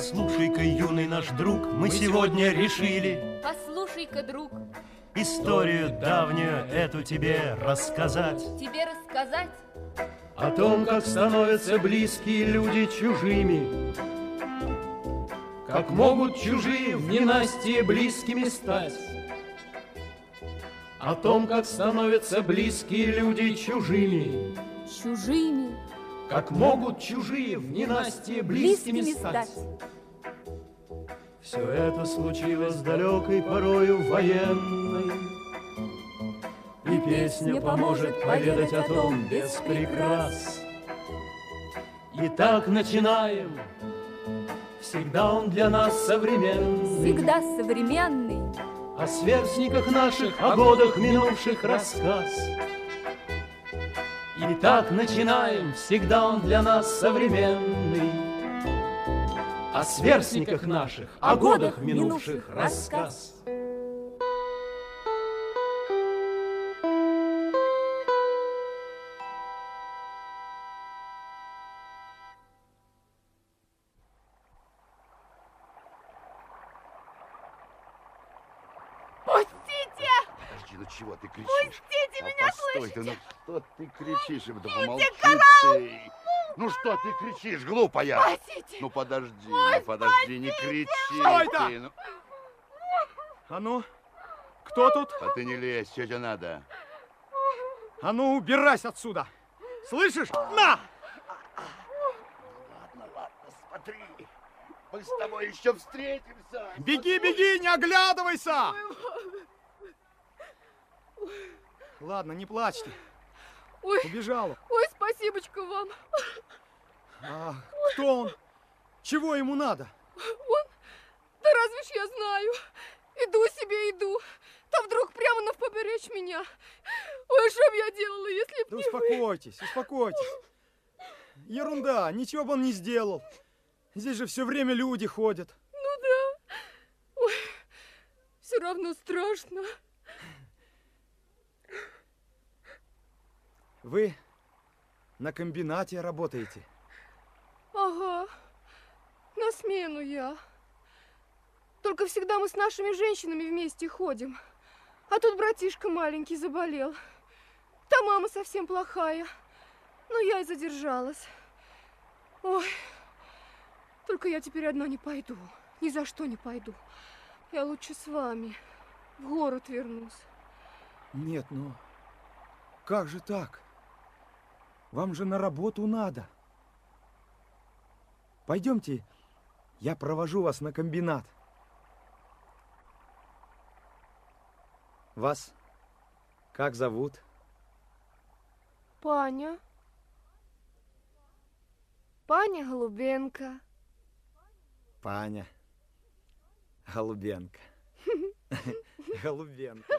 Послушай-ка, юный наш друг, мы сегодня решили Послушай-ка, друг, Историю давнюю эту тебе рассказать. Тебе рассказать? О том, как становятся близкие люди чужими. Как могут чужие в ненастье близкими стать. О том, как становятся близкие люди чужими. Чужими, Как могут чужие в ненастье близкими, близкими стать. стать. Все это случилось далекой порою военной, И песня поможет поведать о том без прикрас. Итак, начинаем. Всегда он для нас современный. Всегда современный, О сверстниках наших, о годах минувших рассказ. Итак, начинаем. Всегда он для нас современный. О сверстниках наших, о годах минувших рассказ. Пустите! Подожди, ну чего ты кричишь? Пустите А меня, постой ты, ну слышите? что ты кричишь? Да Пустите, помолчи караул! ты. Ну что ты кричишь, глупая? Спасите! Ну подожди, Ой, ну подожди, не кричи Стой да! ты. Ну, А ну, кто тут? а ты не лезь, что тебе надо? А ну, убирайся отсюда! Слышишь? На! Ладно, ладно, смотри. Мы с тобой еще встретимся. Беги, беги, не оглядывайся! Ладно, не плачьте. Ой, Убежал. ой, спасибочка вам. А кто он? Чего ему надо? Он, да разве ж я знаю. Иду себе, иду. Там вдруг прямо на поберечь меня. Ой, что б я делала, если б Да не вы? успокойтесь, успокойтесь. Ерунда, ничего бы он не сделал. Здесь же все время люди ходят. Ну да. Ой, все равно страшно. Вы на комбинате работаете. Ага, на смену я. Только всегда мы с нашими женщинами вместе ходим. А тут братишка маленький заболел. Та мама совсем плохая. Ну, я и задержалась. Ой, только я теперь одна не пойду. Ни за что не пойду. Я лучше с вами. В город вернусь. Нет, ну, как же так? Вам же на работу надо. Пойдемте, я провожу вас на комбинат. Вас как зовут? Паня. Паня Голубенко. Паня. Голубенко. Голубенко.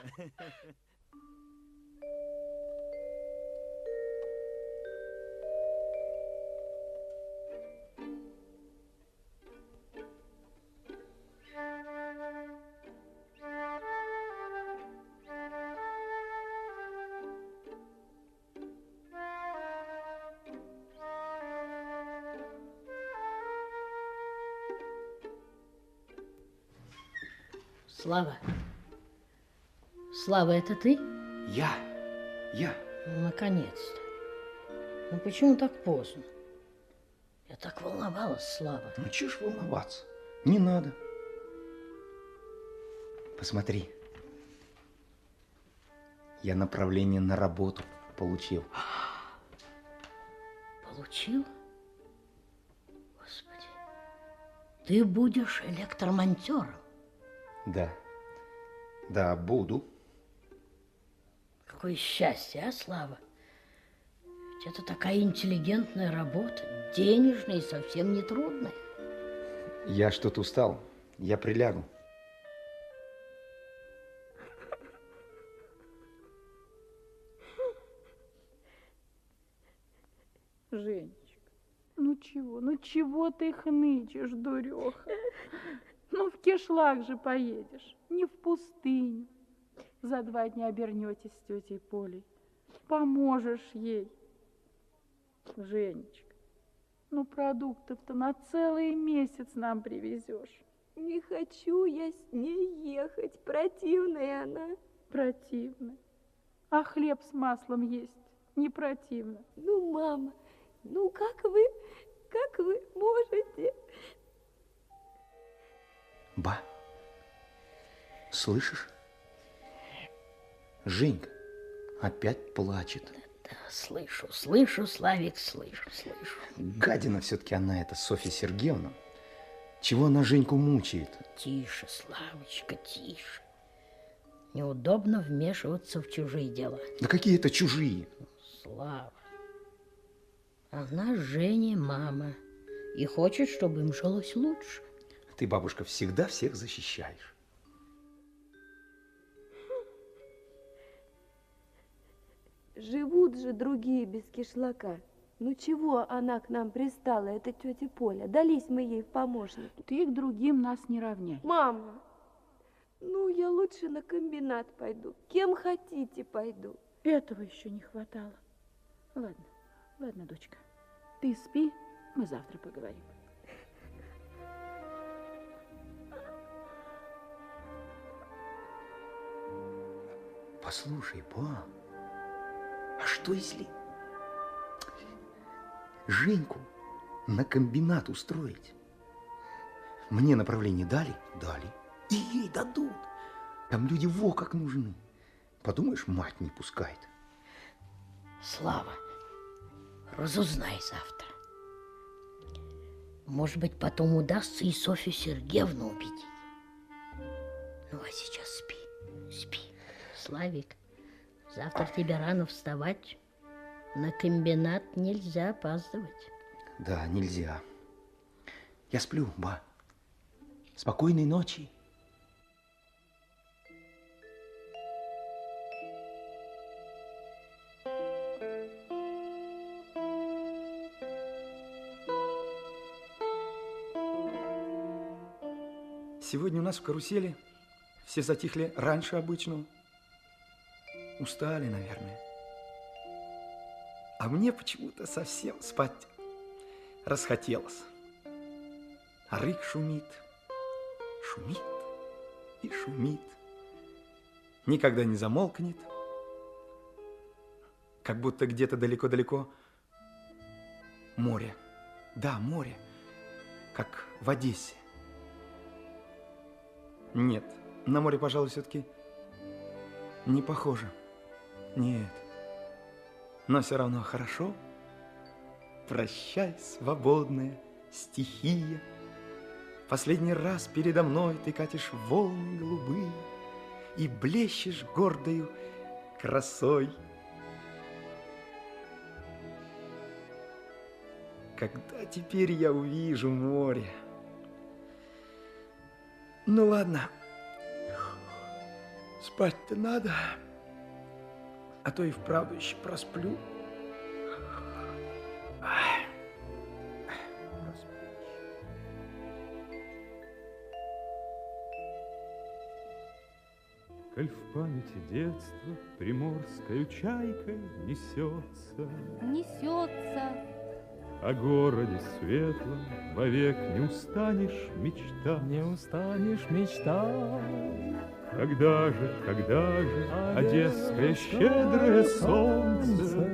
Слава. Слава, это ты? Я, я. Ну, наконец-то. Ну почему так поздно? Я так волновалась, Слава. Ну чего ж волноваться? Не надо. Посмотри. Я направление на работу получил. Получил? Господи. Ты будешь электромонтером. Да. Да, буду. Какое счастье, а, Слава? Ведь это такая интеллигентная работа, денежная и совсем не трудная. Я что-то устал. Я прилягу. Женечка, ну чего, ну чего ты хнычешь, дуреха? Ну в кишлак же поедешь, не в пустыню. За два дня обернетесь с тетей Полей. Поможешь ей. Женечка, Ну, продуктов-то на целый месяц нам привезешь. Не хочу я с ней ехать, противная она. Противно. А хлеб с маслом есть не противно. Ну, мама, ну как вы, как вы можете? Ба, слышишь? Женька опять плачет. Да, слышу, слышу, Славик, слышу, слышу. Гадина все-таки она, эта Софья Сергеевна. Чего она Женьку мучает? Тише, Славочка, тише. Неудобно вмешиваться в чужие дела. Да какие это чужие? Слава. Она Жене мама и хочет, чтобы им жилось лучше. Ты, бабушка, всегда всех защищаешь. Живут же другие без кишлака. Ну чего она к нам пристала, эта тетя Поля? Дались мы ей в помощники. Ты к другим нас не равняй. Мама, ну я лучше на комбинат пойду. Кем хотите пойду. Этого еще не хватало. Ладно, ладно, дочка. Ты спи, мы завтра поговорим. Послушай, ба, а что если Женьку на комбинат устроить? Мне направление дали? Дали. И ей дадут. Там люди во как нужны. Подумаешь, мать не пускает. Слава, разузнай завтра. Может быть, потом удастся и Софью Сергеевну убедить. Ну, а сейчас спи, спи. Славик, завтра тебе рано вставать. На комбинат нельзя опаздывать. Да, нельзя. Я сплю, ба. Спокойной ночи. Сегодня у нас в карусели все затихли раньше обычного. Устали, наверное. А мне почему-то совсем спать расхотелось. А рык шумит, шумит и шумит. Никогда не замолкнет. Как будто где-то далеко-далеко море. Да, море, как в Одессе. Нет, на море, пожалуй, все-таки не похоже. Нет. Но все равно хорошо. Прощай, свободная стихия. Последний раз передо мной ты катишь волны голубые И блещешь гордою красой. Когда теперь я увижу море? Ну ладно, спать-то надо, а то и вправду еще просплю. Коль в памяти детства приморскою чайкой несется, Несется О городе светлом вовек не устанешь мечтать. Не устанешь мечтать. Когда же, когда же Одесское щедрое солнце солнце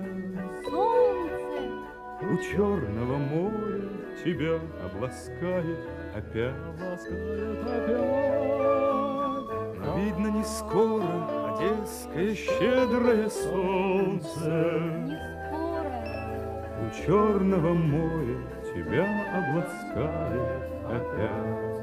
У черного моря тебя обласкает опять. Ласкает опять. Видно, не скоро Одесское щедрое солнце не скоро У черного моря тебя обласкает опять.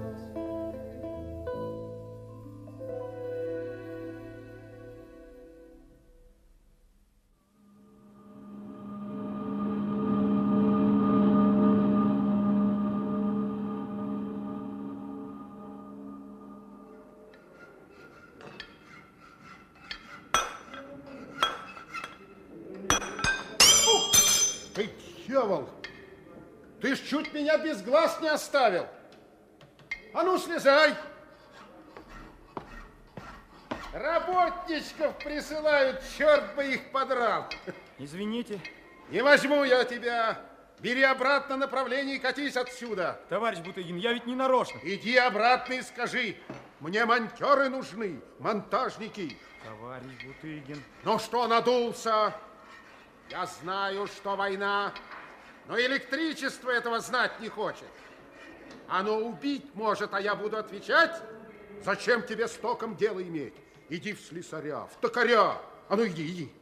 Не оставил. А ну, слезай! Работничков присылают, черт бы их подрал. Извините, Не возьму я тебя. Бери обратно направление и катись отсюда. Товарищ Бутыгин, я ведь не нарочно. Иди обратно и скажи, мне монтеры нужны, монтажники. Товарищ Бутыгин. Ну что надулся? Я знаю, что война, но электричество этого знать не хочет. Оно убить может, а я буду отвечать? Зачем тебе с током дело иметь? Иди в слесаря, в токаря. А ну иди, иди.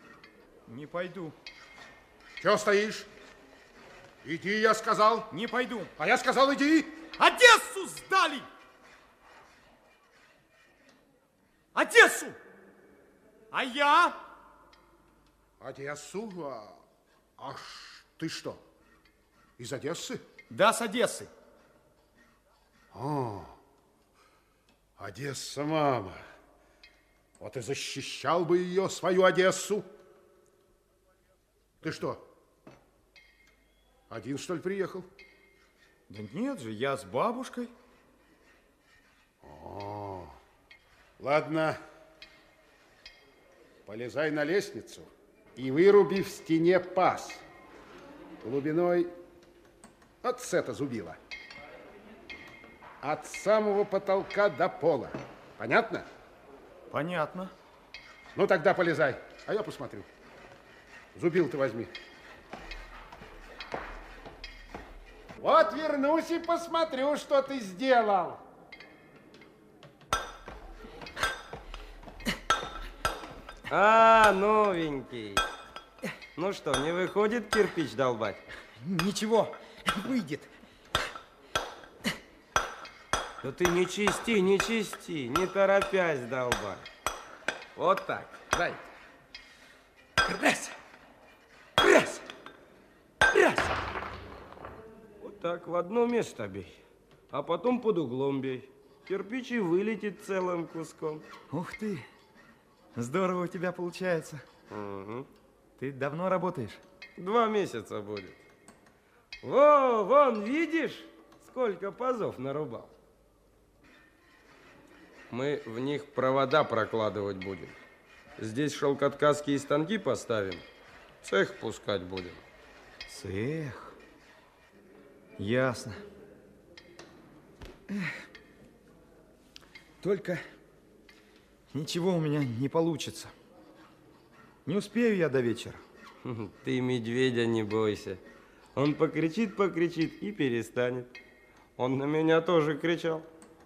Не пойду. Чего стоишь? Иди, я сказал. Не пойду. А я сказал, иди. Одессу сдали! Одессу! А я? Одессу? А, а ты что, из Одессы? Да, с Одессы. О, Одесса, мама. Вот и защищал бы ее, свою Одессу. Ты что, один, что ли, приехал? Да нет же, я с бабушкой. О, ладно. Полезай на лестницу и выруби в стене паз глубиной от сета зубила. От самого потолка до пола. Понятно? Понятно. Ну, тогда полезай, а я посмотрю. Зубил ты возьми. Вот вернусь и посмотрю, что ты сделал. А, новенький. Ну что, не выходит кирпич долбать? Ничего, выйдет. Да ты не чисти, не чисти, не торопясь долбай. Вот так, дай. Раз, раз, раз. Вот так, в одно место бей, а потом под углом бей. Кирпич и вылетит целым куском. Ух ты, здорово у тебя получается. Угу. Ты давно работаешь? Два месяца будет. Во, вон, видишь, сколько пазов нарубал? Мы в них провода прокладывать будем. Здесь шелкоткацкие станки поставим, цех пускать будем. Цех? Ясно. Эх. Только ничего у меня не получится. Не успею я до вечера. Ты медведя не бойся. Он покричит, покричит и перестанет. Он на меня тоже кричал.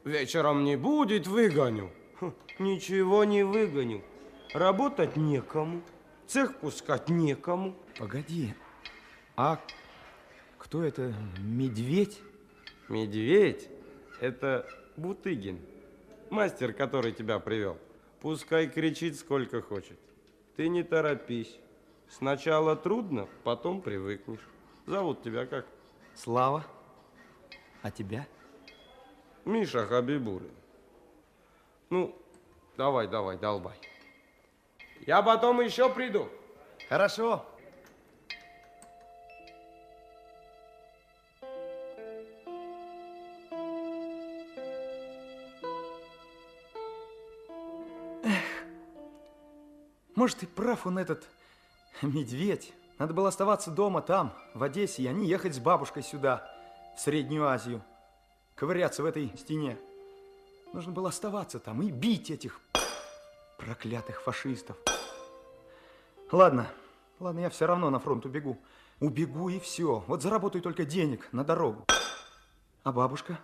Вечером не будет, выгоню. Хм, ничего не выгоню. Работать некому, цех пускать некому. Погоди, а кто это, медведь? Медведь – это Бутыгин, мастер, который тебя привел. Пускай кричит сколько хочет. Ты не торопись. Сначала трудно, потом привыкнешь. Зовут тебя как? Слава. А тебя? Миша Хабибулин. Ну, давай, давай, долбай. Я потом еще приду. Хорошо. Эх, может, и прав он этот медведь. Надо было оставаться дома там, в Одессе, и они ехать с бабушкой сюда, в Среднюю Азию, ковыряться в этой стене. Нужно было оставаться там и бить этих проклятых фашистов. Ладно, ладно, я все равно на фронт убегу. Убегу и все. Вот заработаю только денег на дорогу. А бабушка?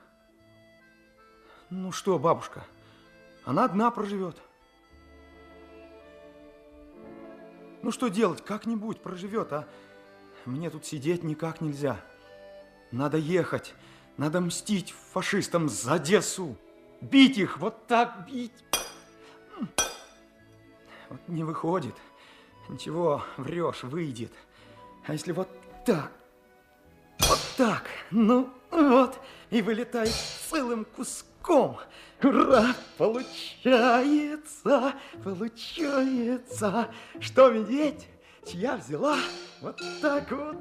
Ну что, бабушка? Она одна проживет. Ну что делать? Как-нибудь проживет, а мне тут сидеть никак нельзя. Надо ехать. Надо мстить фашистам за Одессу. Бить их, вот так бить. Вот не выходит. Ничего, врешь, выйдет. А если вот так? Вот так. Ну, вот. И вылетает целым куском. Ура! Получается, получается, что медведь, чья взяла, вот так вот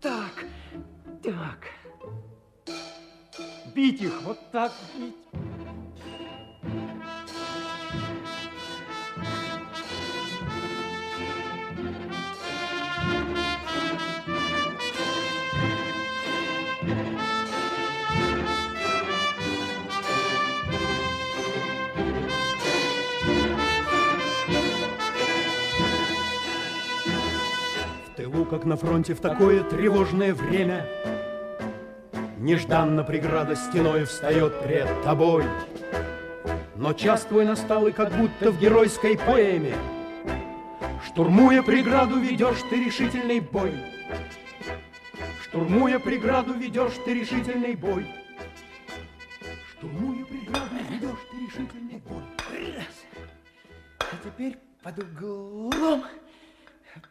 так. Так бить их, вот так бить. В тылу, как на фронте, в такое тревожное время – Нежданно преграда стеной встает пред тобой. Но час твой настал, и как будто в геройской поэме Штурмуя преграду, ведешь ты решительный бой. Штурмуя преграду, ведешь ты решительный бой. Штурмуя преграду, ведешь ты решительный бой. А теперь под углом,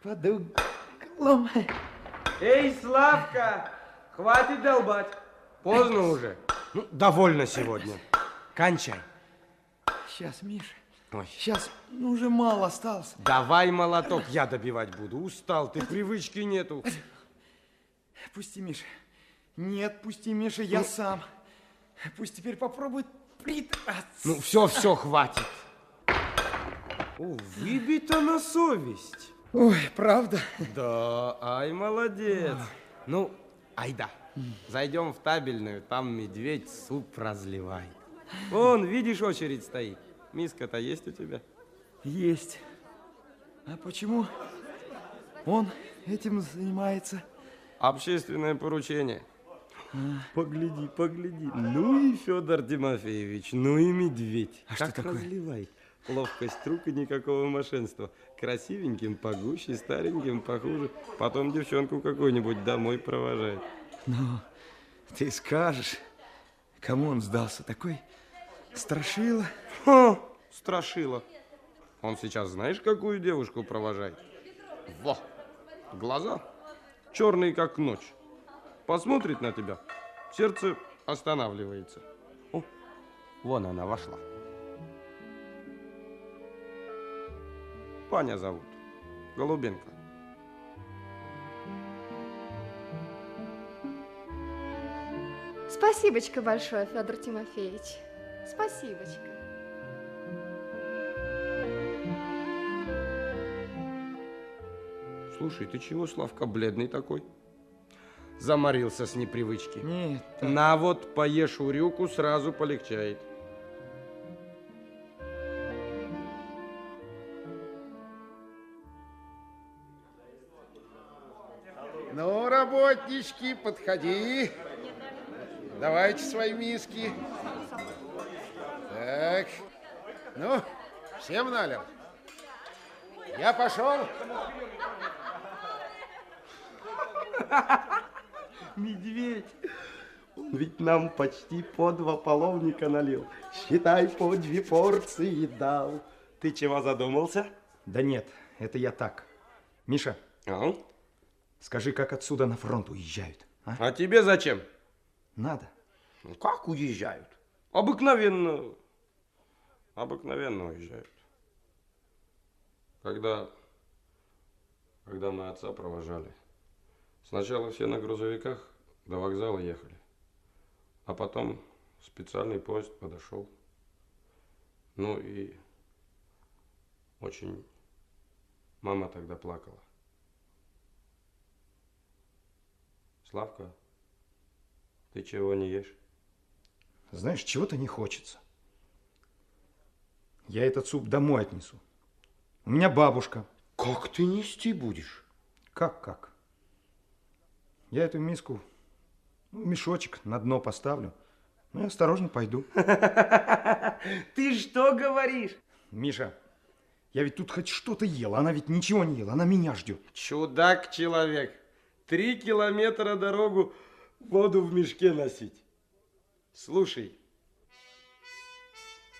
под углом. Эй, Славка, хватит долбать. Поздно уже. Ну, довольно сегодня. Кончай. Сейчас, Миша. Ой. Сейчас, ну уже мало осталось. Давай молоток, я добивать буду. Устал, ты привычки нету. Пусти, Миша. Нет, пусти, Миша, я Ну. сам. Пусть теперь попробует придраться. Ну, все, все, хватит. О, выбито на совесть. Ой, правда? Да, ай, молодец. Ну, айда. Зайдем в табельную, там медведь суп разливает. Вон, видишь, очередь стоит. Миска-то есть у тебя? Есть. А почему он этим занимается? Общественное поручение. Погляди, погляди. Ну и Федор Тимофеевич, ну и медведь. А как что такое? разливает. Ловкость рук и никакого мошенства. Красивеньким погуще, стареньким похуже. Потом девчонку какую-нибудь домой провожает. Ну, ты скажешь, кому он сдался? Такой страшила. Ха, страшила. Он сейчас знаешь, какую девушку провожает? Во, глаза черные, как ночь. Посмотрит на тебя, сердце останавливается. О, вон она вошла. Паня зовут. Голубенко. Спасибочка большое, Федор Тимофеевич. Спасибочка. Слушай, ты чего, Славка, бледный такой? Заморился с непривычки. Нет. На вот поешь урюку, сразу полегчает. Работнички, подходи. Давайте свои миски. Так. Ну, всем налил. Я пошел. Медведь, он ведь нам почти по два половника налил. Считай, по две порции дал. Ты чего задумался? Да нет, это я так. Миша, А? Скажи, как отсюда на фронт уезжают? А? А тебе зачем? Надо. Ну, Как уезжают? Обыкновенно. Обыкновенно уезжают. Когда, когда мы отца провожали, сначала все на грузовиках до вокзала ехали, а потом специальный поезд подошел. Ну и очень мама тогда плакала. Славка, ты чего не ешь? Знаешь, чего-то не хочется. Я этот суп домой отнесу. У меня бабушка. Как ты нести будешь? Как, как? Я эту миску, ну, мешочек на дно поставлю. Ну и осторожно пойду. Ты что говоришь? Миша, я ведь тут хоть что-то ел, она ведь ничего не ела, она меня ждет. Чудак человек. Три километра дорогу воду в мешке носить. Слушай,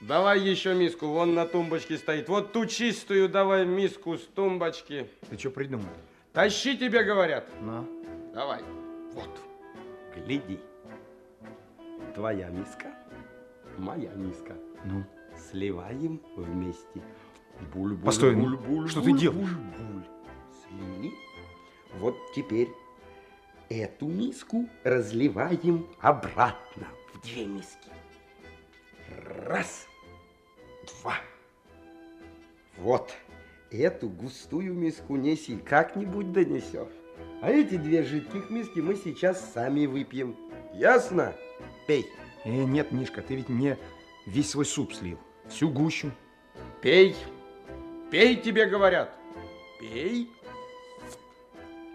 давай еще миску, вон на тумбочке стоит. Вот ту чистую давай миску с тумбочки. Ты что придумал? Тащи тебе, говорят. На. Давай. Вот, гляди. Твоя миска, моя миска. Ну? Сливаем вместе. Буль, буль, Постой, буль, буль, что ты буль, делаешь? буль, буль. Слили. Вот теперь эту миску разливаем обратно в две миски. Раз, два. Вот, эту густую миску неси, как-нибудь донесешь. А эти две жидких миски мы сейчас сами выпьем. Ясно? Пей. Э, нет, Мишка, ты ведь мне весь свой суп слил. Всю гущу. Пей. Пей, тебе говорят. Пей.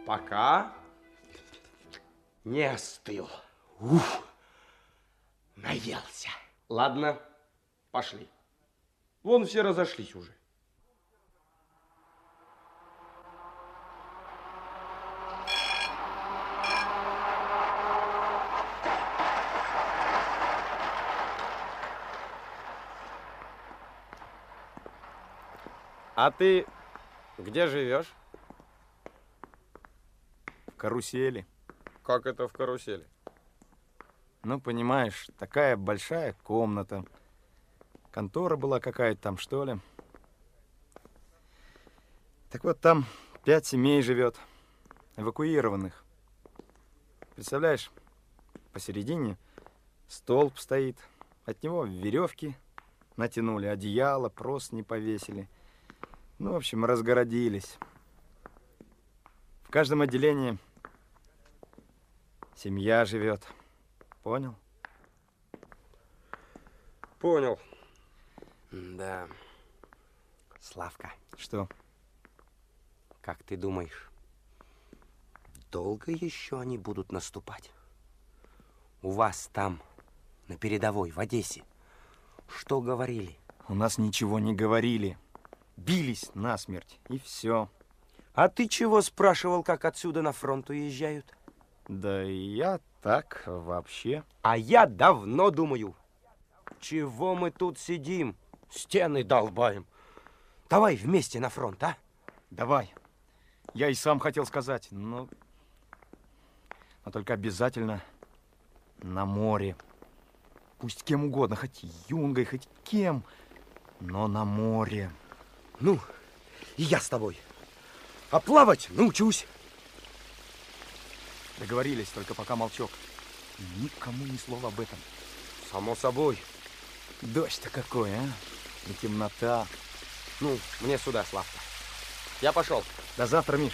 Пока не остыл. Уф, наелся. Ладно, пошли. Вон все разошлись уже. А ты где живешь? Карусели. Как это в карусели? Ну, понимаешь, такая большая комната. Контора была какая-то там, что ли. Так вот, там пять семей живет, эвакуированных. Представляешь, посередине столб стоит, от него веревки натянули, одеяло просто не повесили. Ну, в общем, разгородились. В каждом отделении семья живет. Понял? Понял. Да. Славка. Что? Как ты думаешь, долго еще они будут наступать? У вас там, на передовой, в Одессе, что говорили? У нас ничего не говорили. Бились насмерть, и все. А ты чего спрашивал, как отсюда на фронт уезжают? Да я так вообще. А я давно думаю, чего мы тут сидим, стены долбаем. Давай вместе на фронт, а? Давай. Я и сам хотел сказать, но... Но только обязательно на море. Пусть кем угодно, хоть юнгой, хоть кем, но на море. Ну, и я с тобой. А плавать научусь. Договорились, только пока молчок. Никому ни слова об этом. Само собой. Дождь-то какой, а? И темнота. Ну, мне сюда, Славка. Я пошел. До завтра, Миш.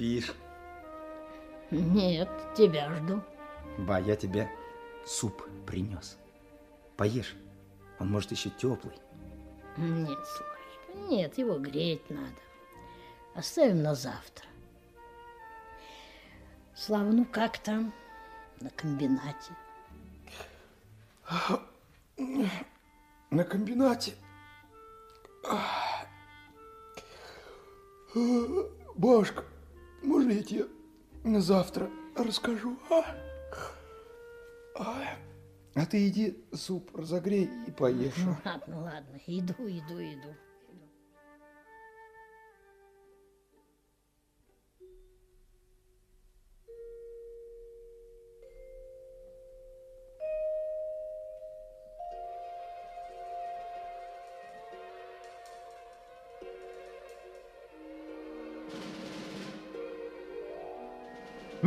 Спишь? Нет, тебя жду. Ба, я тебе суп принес. Поешь, он может еще теплый. Нет, Славочка, нет, его греть надо. Оставим на завтра. Слава, ну как там на комбинате? На комбинате? Башка, можно я тебе завтра расскажу, а? а? А ты иди суп разогрей и поешь. Ладно, ладно, иду, иду, иду.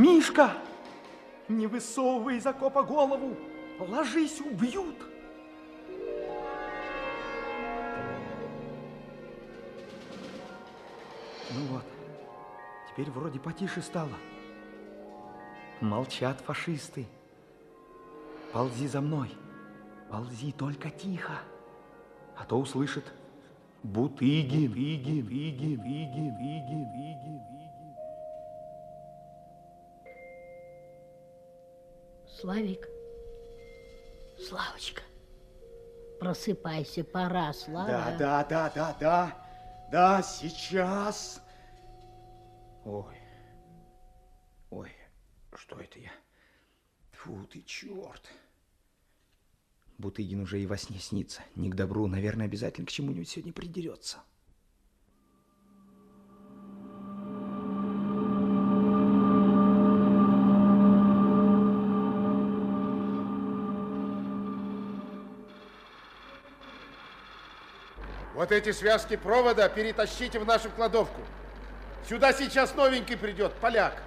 Мишка, не высовывай из окопа голову, ложись, убьют. Ну вот, теперь вроде потише стало. Молчат фашисты. Ползи за мной, ползи только тихо, а то услышит Бутыгин, Игин, Игин, Игин, Игин, Игин, Славик, Славочка, просыпайся, пора, Слава. Да, да, да, да, да, да, сейчас. Ой, ой, что это я? Фу ты, черт. Бутыгин уже и во сне снится. Не к добру, наверное, обязательно к чему-нибудь сегодня придерется. Вот эти связки провода перетащите в нашу кладовку. Сюда сейчас новенький придет, поляк.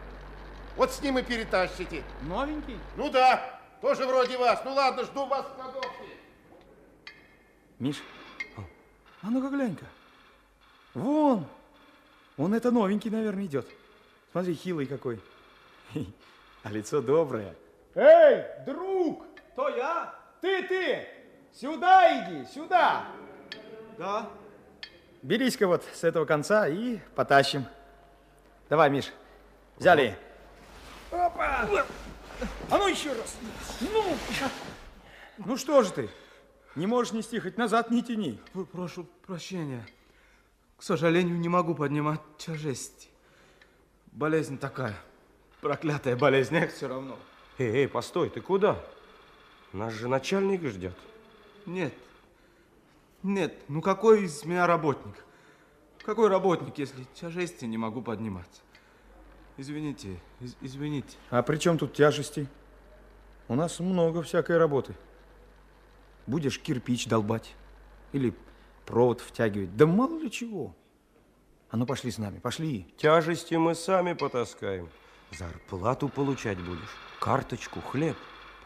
Вот с ним и перетащите. Новенький? Ну да, тоже вроде вас. Ну ладно, жду вас в кладовке. Миш, А ну-ка глянь-ка. Вон. Он это новенький, наверное, идет. Смотри, хилый какой. А лицо доброе. Эй, друг! То я? Ты, ты! Сюда иди, сюда! Да. Берись-ка вот с этого конца и потащим. Давай, Миш. Взяли. Опа! А ну еще раз. Ну! Ну что же ты? Не можешь нести, хоть назад не тяни. Прошу прощения. К сожалению, не могу поднимать тяжести. Болезнь такая. Проклятая болезнь, эх, все равно. Эй, эй, постой, ты куда? Нас же начальник ждет. Нет. Нет, ну какой из меня работник? Какой работник, если тяжести не могу поднимать? Извините, из извините. А при чем тут тяжести? У нас много всякой работы. Будешь кирпич долбать или провод втягивать. Да мало ли чего. А ну пошли с нами, пошли. Тяжести мы сами потаскаем. Зарплату получать будешь, карточку, хлеб.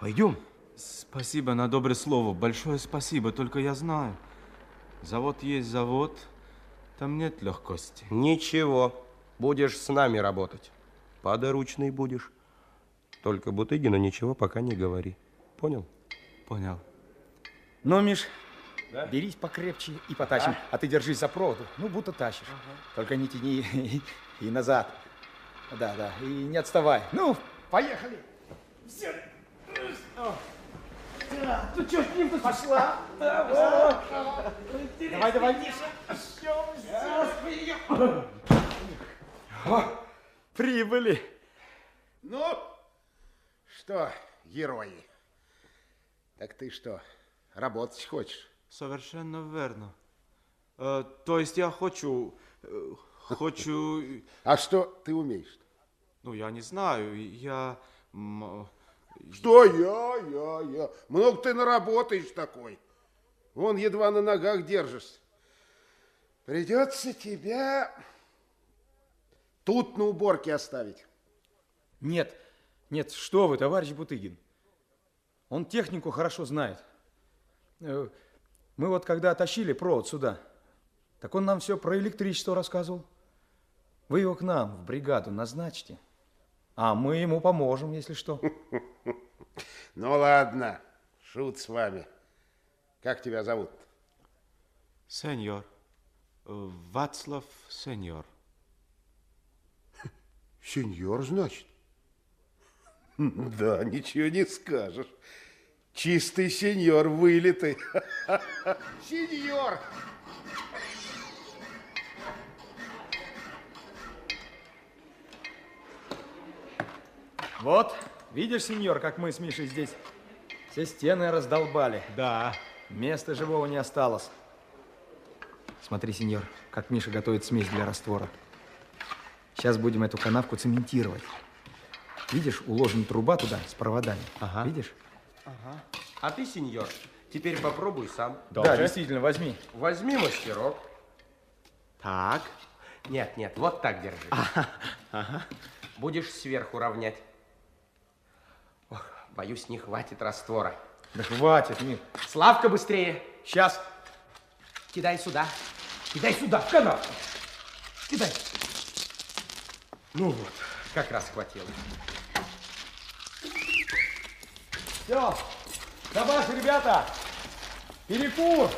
Пойдем. Спасибо на доброе слово, большое спасибо, только я знаю. Завод есть завод, там нет легкости. Ничего, будешь с нами работать. Подоручный будешь. Только Бутыгину ничего пока не говори. Понял? Понял. Ну, Миш, да? берись покрепче и потащим. А? а ты держись за проводу, ну, будто тащишь. Ага. Только не тяни и, и назад. Да, да, и не отставай. Ну, поехали. Все. Да, ну что, с ним пошла? Да, Давай, давай, Миша. О, прибыли. Ну, что, герои, так ты что, работать хочешь? Совершенно верно. Э, то есть я хочу, э, хочу... А что ты умеешь? Ну, я не знаю, я... Что я, я, я? Много ты наработаешь такой. Вон едва на ногах держишься. Придется тебя тут на уборке оставить. Нет, нет, что вы, товарищ Бутыгин. Он технику хорошо знает. Э, мы вот когда тащили провод сюда, так он нам все про электричество рассказывал. Вы его к нам в бригаду назначьте, а мы ему поможем, если что. Ну ладно, шут с вами. Как тебя зовут? Сеньор. Э, Вацлав Сеньор. Сеньор, значит? Да, ничего не скажешь. Чистый сеньор, вылитый. Сеньор! Вот, видишь, сеньор, как мы с Мишей здесь все стены раздолбали. Да. Места живого не осталось. Смотри, сеньор, как Миша готовит смесь для раствора. Сейчас будем эту канавку цементировать. Видишь, уложена труба туда с проводами. Ага. Видишь? Ага. А ты, сеньор, теперь попробуй сам. Тоже? Да, действительно, возьми. Возьми мастерок. Так. Нет, нет, вот так держи. Ага. ага. Будешь сверху равнять. Боюсь, не хватит раствора. Да хватит, Мир. Славка, быстрее. Сейчас. Кидай сюда. Кидай сюда, в канал. Кидай. Ну вот, как раз хватило. Все, добавь, ребята, перекур.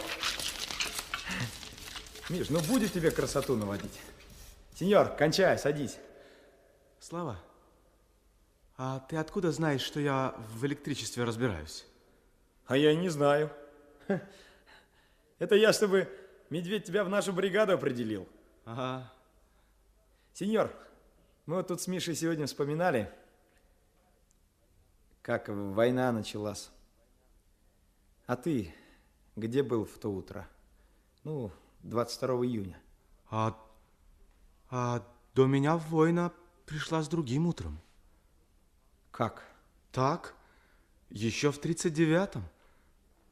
Миш, ну будет тебе красоту наводить. Сеньор, кончай, садись. Слава, а ты откуда знаешь, что я в электричестве разбираюсь? А я и не знаю. Это я, чтобы медведь тебя в нашу бригаду определил. Ага. Сеньор, мы вот тут с Мишей сегодня вспоминали, как война началась. А ты где был в то утро? Ну, 22 июня. А, а до меня война пришла с другим утром. Как? Так, еще в 39-м.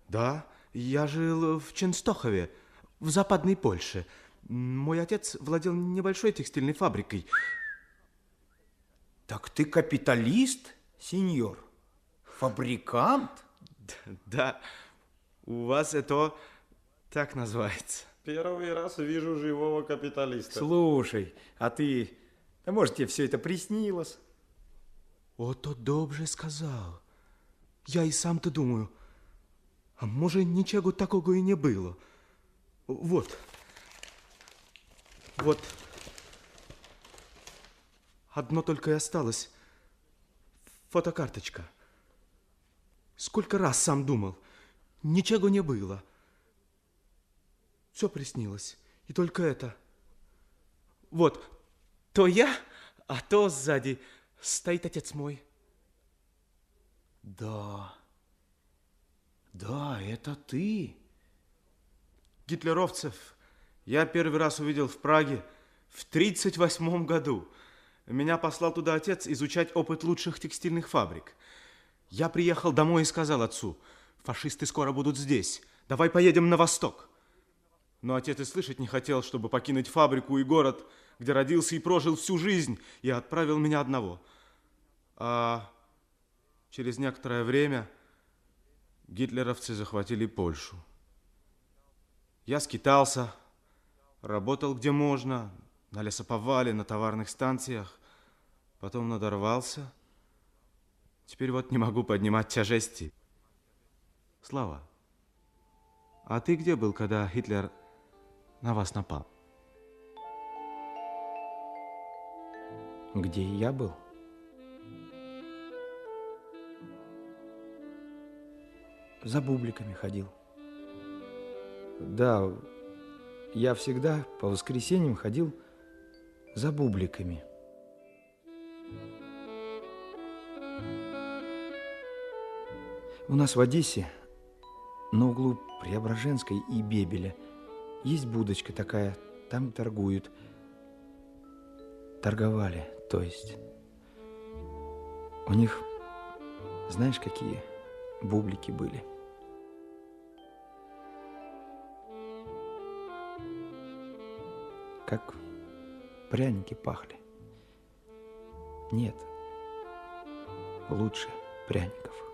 Да, я жил в Ченстохове, в Западной Польше. Мой отец владел небольшой текстильной фабрикой. Так ты капиталист, сеньор? Фабрикант? Да, у вас это так называется. Первый раз вижу живого капиталиста. Слушай, а ты, а может тебе все это приснилось? Ото добре сказав. Я і сам то думаю, а може нічого такого і не було. Вот. Вот. Одно только и осталось. Фотокарточка. Сколько раз сам думал. Ничего не было. Все приснилось. И только это. Вот. То я, а то сзади стоит отец мой. Да. Да, это ты. Гитлеровцев я первый раз увидел в Праге в 1938 году. Меня послал туда отец изучать опыт лучших текстильных фабрик. Я приехал домой и сказал отцу, фашисты скоро будут здесь, давай поедем на восток. Но отец и слышать не хотел, чтобы покинуть фабрику и город, где родился и прожил всю жизнь, и отправил меня одного. А через некоторое время гитлеровцы захватили Польшу. Я скитался, работал где можно, на лесоповале, на товарных станциях, потом надорвался. Теперь вот не могу поднимать тяжести. Слава, а ты где был, когда Гитлер на вас напал? Где я был? За бубликами ходил. Да, я всегда по воскресеньям ходил за бубликами. У нас в Одессе на углу Преображенской и Бебеля есть будочка такая, там торгуют. Торговали, то есть. У них, знаешь, какие бублики были? Как пряники пахли. Нет, лучше пряников.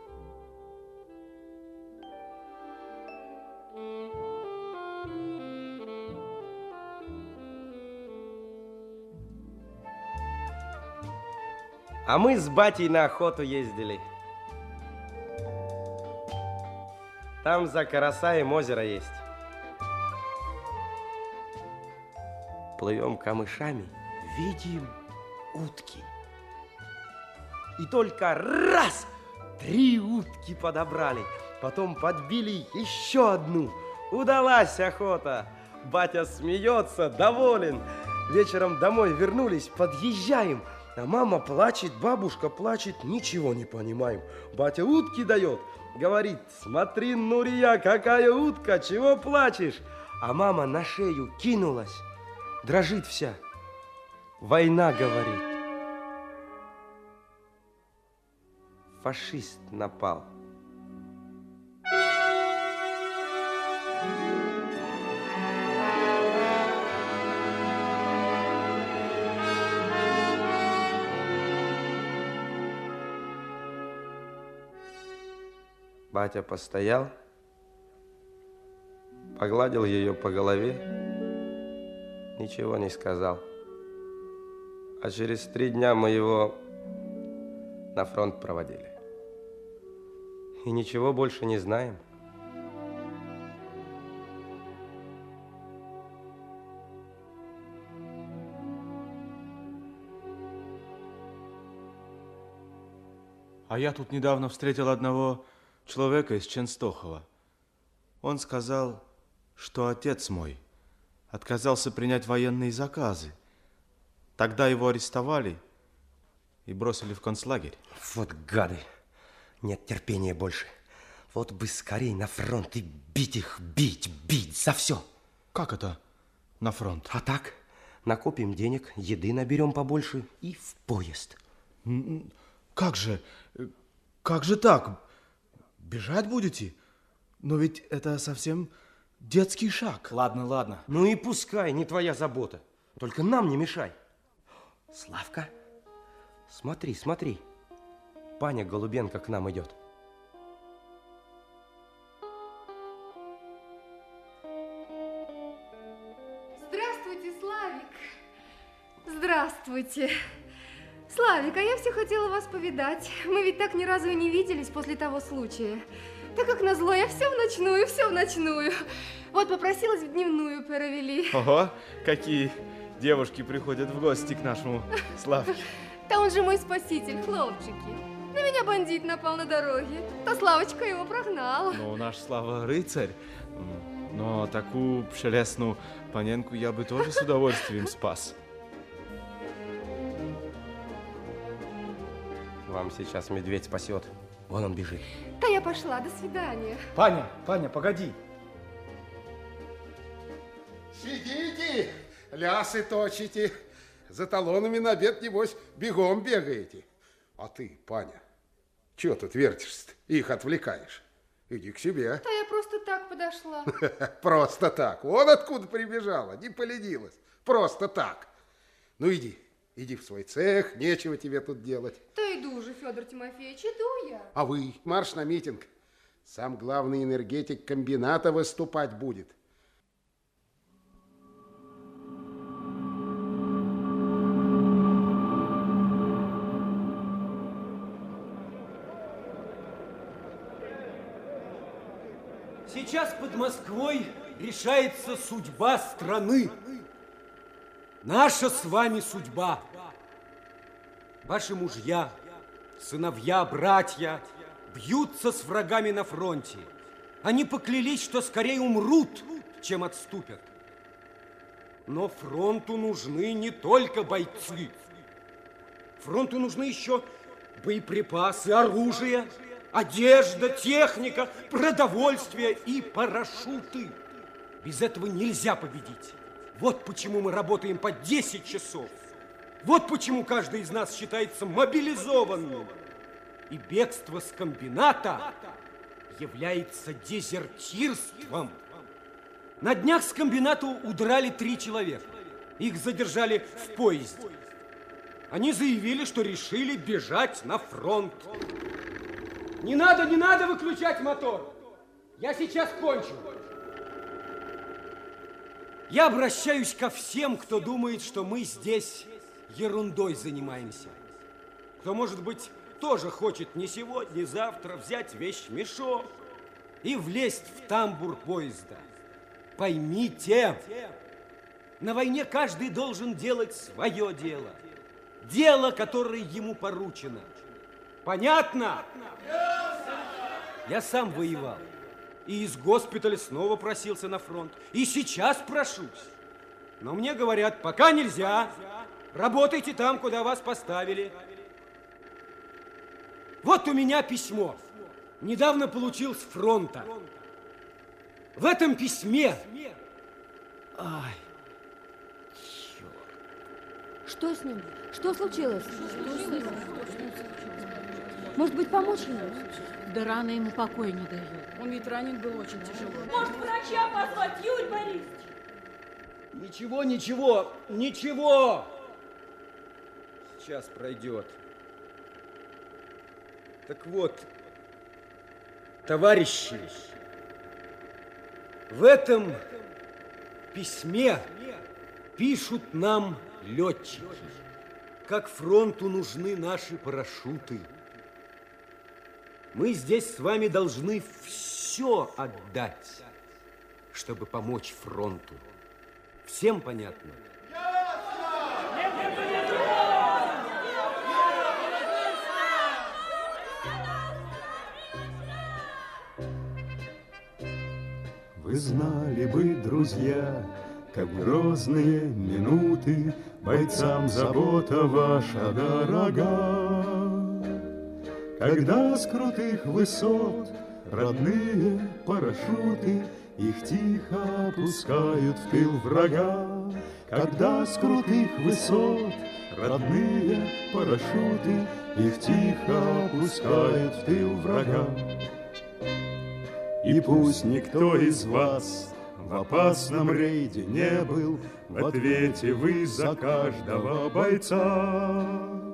А мы с батей на охоту ездили. Там за Карасаем озеро есть. Плывем камышами, видим утки. И только раз, три утки подобрали. Потом подбили еще одну. Удалась охота. Батя смеется, доволен. Вечером домой вернулись, подъезжаем. А мама плачет, бабушка плачет, ничего не понимаем. Батя утки дает, говорит, смотри, Нурия, какая утка, чего плачешь? А мама на шею кинулась, дрожит вся. Война, говорит. Фашист напал. Батя постоял, погладил ее по голове, ничего не сказал. А через три дня мы его на фронт проводили. И ничего больше не знаем. А я тут недавно встретил одного человека из Ченстохова. Он сказал, что отец мой отказался принять военные заказы. Тогда его арестовали и бросили в концлагерь. Вот гады. Нет терпения больше. Вот бы скорей на фронт и бить их, бить, бить за все. Как это на фронт? А так, накопим денег, еды наберем побольше и в поезд. Как же, как же так? Бежать будете? Но ведь это совсем детский шаг. Ладно, ладно. Ну и пускай, не твоя забота. Только нам не мешай. Славка, смотри, смотри. Паня Голубенко к нам идет. Здравствуйте, Славик. Здравствуйте а я все хотела вас повидать. Мы ведь так ни разу и не виделись после того случая. Так как назло, я все в ночную, все в ночную. Вот попросилась в дневную провели. Ого, какие девушки приходят в гости к нашему Славке. Да он же мой спаситель, хлопчики. На меня бандит напал на дороге. То Славочка его прогнала. Ну, наш Слава рыцарь. Но такую прелестную паненку я бы тоже с удовольствием спас. Вам сейчас медведь спасет. Вон он бежит. Да я пошла, до свидания. Паня, Паня, погоди. Сидите, лясы точите. За талонами на обед, небось, бегом бегаете. А ты, Паня, чего тут вертишься Их отвлекаешь. Иди к себе. Да я просто так подошла. Просто так. Вот откуда прибежала, не поленилась. Просто так. Ну иди, иди в свой цех, нечего тебе тут делать. Да иду уже, Федор Тимофеевич, иду я. А вы, марш на митинг. Сам главный энергетик комбината выступать будет. Сейчас под Москвой решается судьба страны. Наша с вами судьба. Ваши мужья, сыновья, братья бьются с врагами на фронте. Они поклялись, что скорее умрут, чем отступят. Но фронту нужны не только бойцы. Фронту нужны еще боеприпасы, оружие, одежда, техника, продовольствие и парашюты. Без этого нельзя победить. Вот почему мы работаем по 10 часов. Вот почему каждый из нас считается мобилизованным. И бегство с комбината является дезертирством. На днях с комбината удрали три человека. Их задержали в поезде. Они заявили, что решили бежать на фронт. Не надо, не надо выключать мотор. Я сейчас кончу. Я обращаюсь ко всем, кто думает, что мы здесь ерундой занимаемся. Кто, может быть, тоже хочет не сегодня, не завтра взять вещь-мешок и влезть в тамбур поезда. Поймите, на войне каждый должен делать свое дело. Дело, которое ему поручено. Понятно? Я сам воевал. И из госпиталя снова просился на фронт. И сейчас прошусь. Но мне говорят, пока нельзя. Работайте там, куда вас поставили. Вот у меня письмо. Недавно получил с фронта. В этом письме... Ай, Что с ним? Что случилось? Может быть, помочь ему? Да рана ему покоя не дает. Он ведь ранен был очень тяжело. Может, врача позвать, Юрий Борисович? Ничего, ничего, ничего. Сейчас пройдет. Так вот, товарищи, в этом письме пишут нам летчики, как фронту нужны наши парашюты. Мы здесь с вами должны все отдать, чтобы помочь фронту. Всем понятно? Вы знали бы, друзья, как грозные минуты Бойцам забота ваша дорога. Когда с крутых высот родные парашюты Их тихо опускают в тыл врага. Когда с крутых высот родные парашюты Их тихо опускают в тыл врага. И пусть никто из вас в опасном рейде не был, В ответе вы за каждого бойца.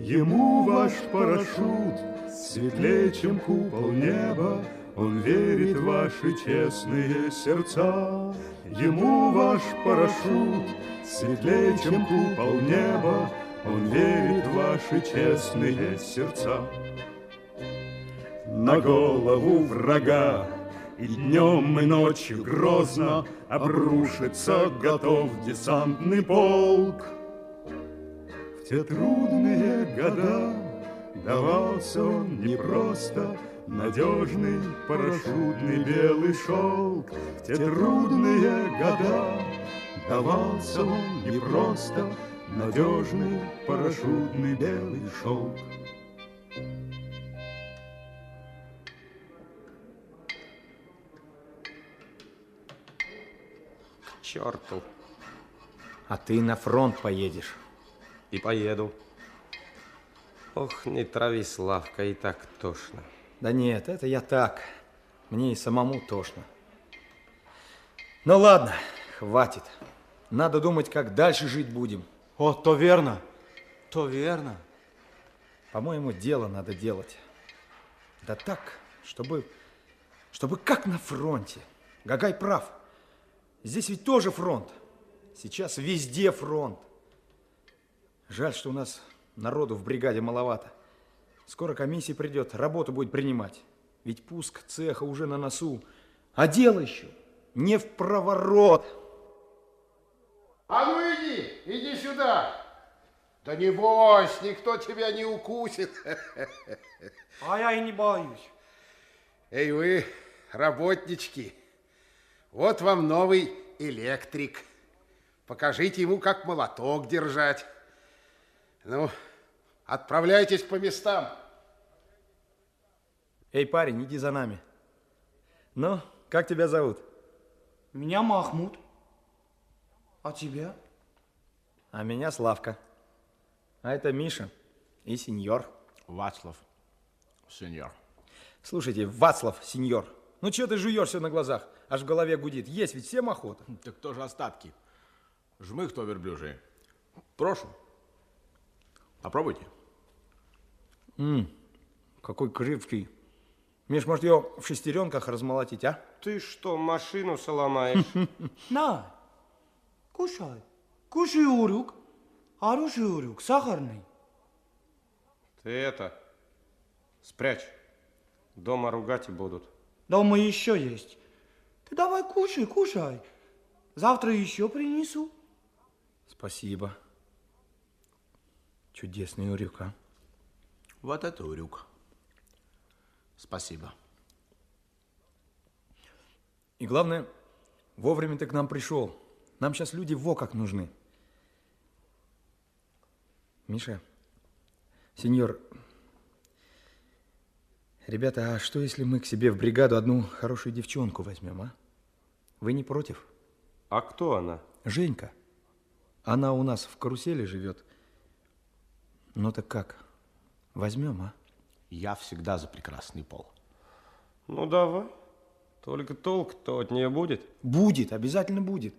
Ему ваш парашют светлее, чем купол неба, Он верит в ваши честные сердца. Ему ваш парашют светлее, чем купол неба. Он верит в ваши честные сердца. На голову врага и днем, и ночью грозно Обрушится готов десантный полк. Те трудные года давался он непросто Надежный парашютный белый шелк. В те трудные года давался он непросто Надежный парашютный белый шелк. К черту. А ты на фронт поедешь. И поеду. Ох, не трави, Славка, и так тошно. Да нет, это я так. Мне и самому тошно. Ну ладно, хватит. Надо думать, как дальше жить будем. О, то верно, то верно. По-моему, дело надо делать. Да так, чтобы, чтобы как на фронте. Гагай прав. Здесь ведь тоже фронт. Сейчас везде фронт. Жаль, что у нас народу в бригаде маловато. Скоро комиссия придет, работу будет принимать. Ведь пуск цеха уже на носу. А дело еще не в проворот. А ну иди, иди сюда. Да не бойся, никто тебя не укусит. А я и не боюсь. Эй, вы, работнички, вот вам новый электрик. Покажите ему, как молоток держать. Ну, отправляйтесь по местам. Эй, парень, иди за нами. Ну, как тебя зовут? Меня Махмуд. А тебя? А меня Славка. А это Миша и сеньор. Вацлав, сеньор. Слушайте, Вацлав, сеньор, ну что ты жуешь все на глазах? Аж в голове гудит. Есть ведь всем охота. Так тоже остатки. Жмых то верблюжие. Прошу. Попробуйте. М какой крепкий. Миш, может, ее в шестеренках размолотить, а? Ты что, машину сломаешь? На, кушай. Кушай, урюк. Хороший урюк, сахарный. Ты это, спрячь. Дома ругать и будут. Дома еще есть. Ты давай кушай, кушай. Завтра еще принесу. Спасибо. Чудесный урюк, а? Вот это урюк. Спасибо. И главное, вовремя ты к нам пришел. Нам сейчас люди во как нужны. Миша, сеньор, ребята, а что если мы к себе в бригаду одну хорошую девчонку возьмем, а? Вы не против? А кто она? Женька. Она у нас в карусели живет. Ну так как? Возьмем, а? Я всегда за прекрасный пол. Ну давай. Только толк-то от нее будет? Будет, обязательно будет.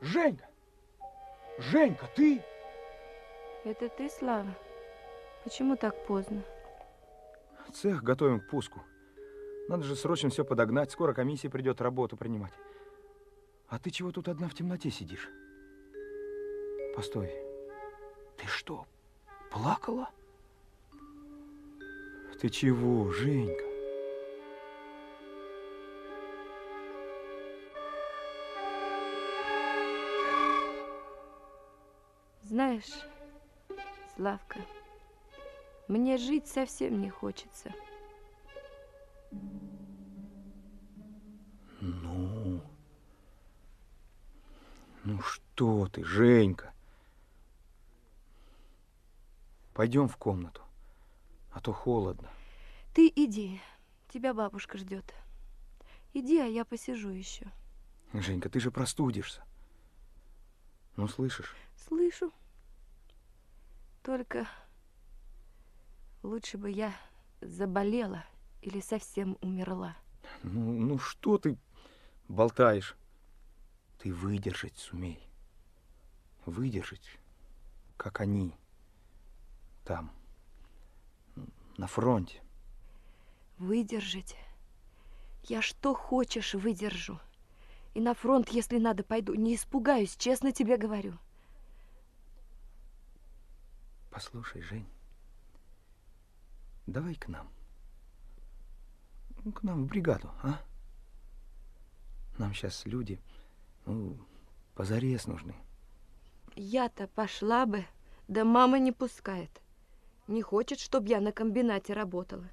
Женька! Женька, ты? Это ты, Слава? Почему так поздно? Цех готовим к пуску. Надо же срочно все подогнать. Скоро комиссия придет работу принимать. А ты чего тут одна в темноте сидишь? Постой. Ты что, плакала? Ты чего, Женька? Знаешь, Славка, мне жить совсем не хочется. Ну, ну что ты, Женька? Пойдем в комнату, а то холодно. Ты иди, тебя бабушка ждет. Иди, а я посижу еще. Женька, ты же простудишься. Ну, слышишь? Слышу. Только лучше бы я заболела или совсем умерла. Ну, ну что ты? болтаешь. Ты выдержать сумей. Выдержать, как они там, на фронте. Выдержать? Я что хочешь выдержу. И на фронт, если надо, пойду. Не испугаюсь, честно тебе говорю. Послушай, Жень, давай к нам. Ну, к нам в бригаду, а? Нам сейчас люди, ну, позарез нужны. Я-то пошла бы, да мама не пускает. Не хочет, чтобы я на комбинате работала.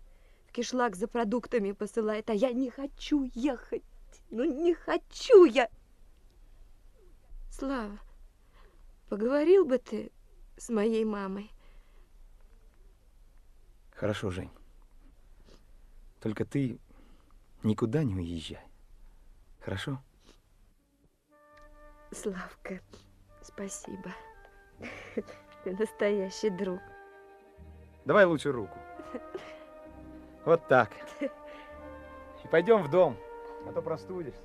В кишлак за продуктами посылает, а я не хочу ехать. Ну, не хочу я. Слава, поговорил бы ты с моей мамой? Хорошо, Жень. Только ты никуда не уезжай. Хорошо? Славка, спасибо. Ты настоящий друг. Давай лучше руку. Вот так. И пойдем в дом, а то простудишься.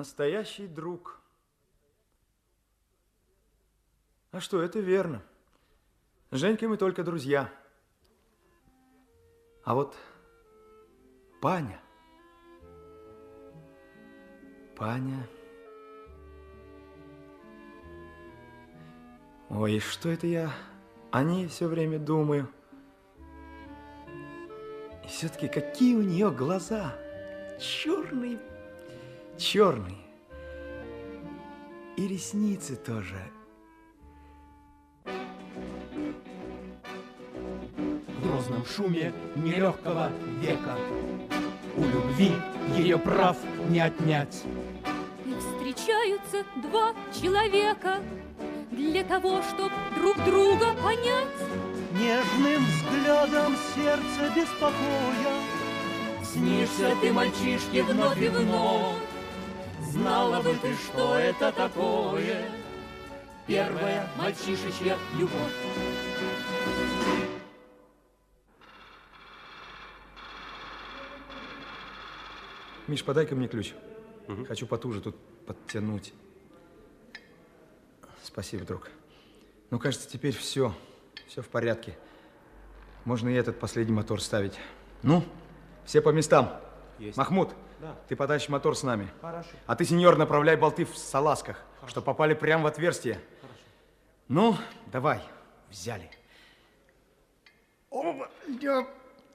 Настоящий друг. А что, это верно. С Женькой мы только друзья. А вот Паня... Паня... Ой, что это я о ней все время думаю? И все-таки какие у нее глаза! Черные, черные. И ресницы тоже. В грозном шуме нелегкого века У любви ее прав не отнять. И встречаются два человека Для того, чтоб друг друга понять. Нежным взглядом сердце беспокоя Снишься ты мальчишке вновь и вновь. Знала бы ты, что это такое, Первая мальчишечья любовь. Миш, подай-ка мне ключ. Хочу потуже тут подтянуть. Спасибо, друг. Ну, кажется, теперь все. Все в порядке. Можно и этот последний мотор ставить. Ну, все по местам. Есть. Махмуд, Да. ты потащишь мотор с нами. Хорошо. А ты, сеньор, направляй болты в салазках, что попали прямо в отверстие. Ну, давай, взяли. Оба, я-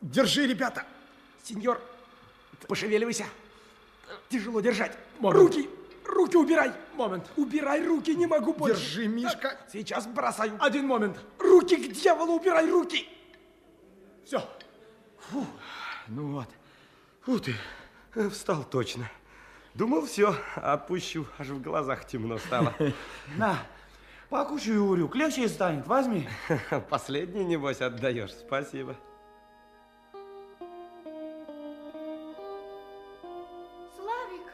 Держи, ребята. Сеньор, пошевеливайся. Тяжело держать. Руки, руки убирай. Момент. Убирай руки, не могу больше. Держи, Мишка. Сейчас бросаю. Один момент. Руки к дьяволу, убирай руки. Все. Ну вот. Фу ты, э, встал точно. Думал, все, отпущу, аж в глазах темно стало. На, покушай, Урюк, легче станет, возьми. Последний, небось, отдаешь. Спасибо. Славик!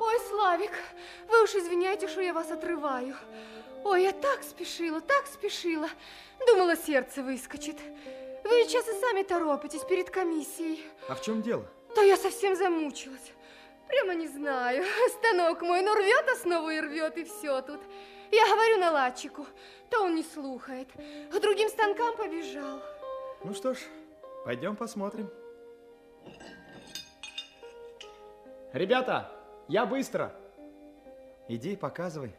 Ой, Славик, вы уж извиняйте, что я вас отрываю. Ой, я так спешила, так спешила. Думала, сердце выскочит. Вы сейчас и сами торопитесь перед комиссией. А в чем дело? То я совсем замучилась. Прямо не знаю. Станок мой, ну рвет основу и рвет, и все тут. Я говорю наладчику, то он не слухает. К другим станкам побежал. Ну что ж, пойдем посмотрим. Ребята, я быстро. Иди, показывай.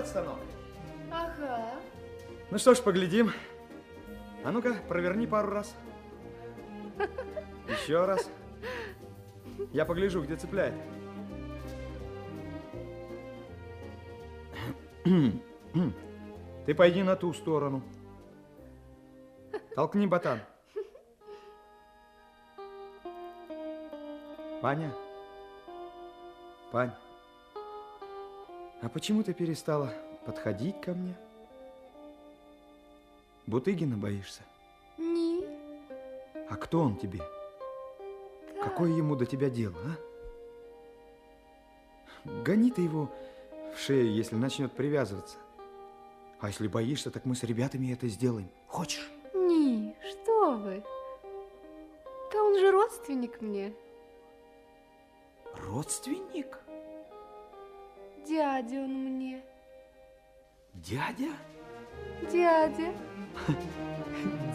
Этот станок. Ага. Ну что ж, поглядим. А ну-ка, проверни пару раз. Еще раз. Я погляжу, где цепляет. Ты пойди на ту сторону. Толкни ботан. Паня? Пань, а почему ты перестала подходить ко мне? Бутыгина боишься? Не. А кто он тебе? Какое ему до тебя дело, а? Гони ты его в шею, если начнет привязываться. А если боишься, так мы с ребятами это сделаем. Хочешь? Не, что вы. Да он же родственник мне. Родственник? Дядя он мне. Дядя? Дядя.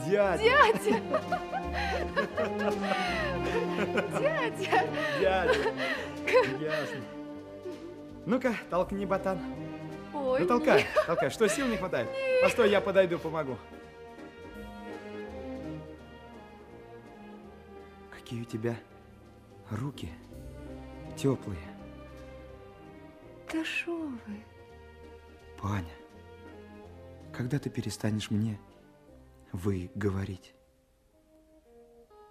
Дядя. Дядя. Дядя. Дядя. Ясно. Ну-ка, толкни ботан. Ой, ну толкай, нет. толкай. Что, сил не хватает? Постой, я подойду, помогу. Какие у тебя руки теплые. Шо вы? Паня, когда ты перестанешь мне вы говорить?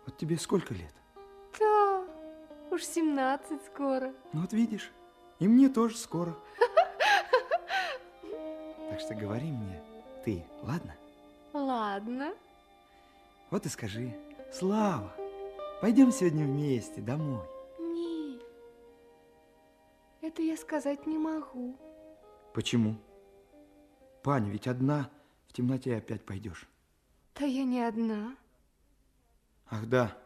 Вот тебе сколько лет? Да, уж 17 скоро. Ну вот видишь, и мне тоже скоро. Так что говори мне ты, ладно? Ладно. Вот и скажи, Слава, пойдем сегодня вместе домой. Это я сказать не могу. Почему? Паня, ведь одна в темноте опять пойдешь. Да я не одна. Ах да,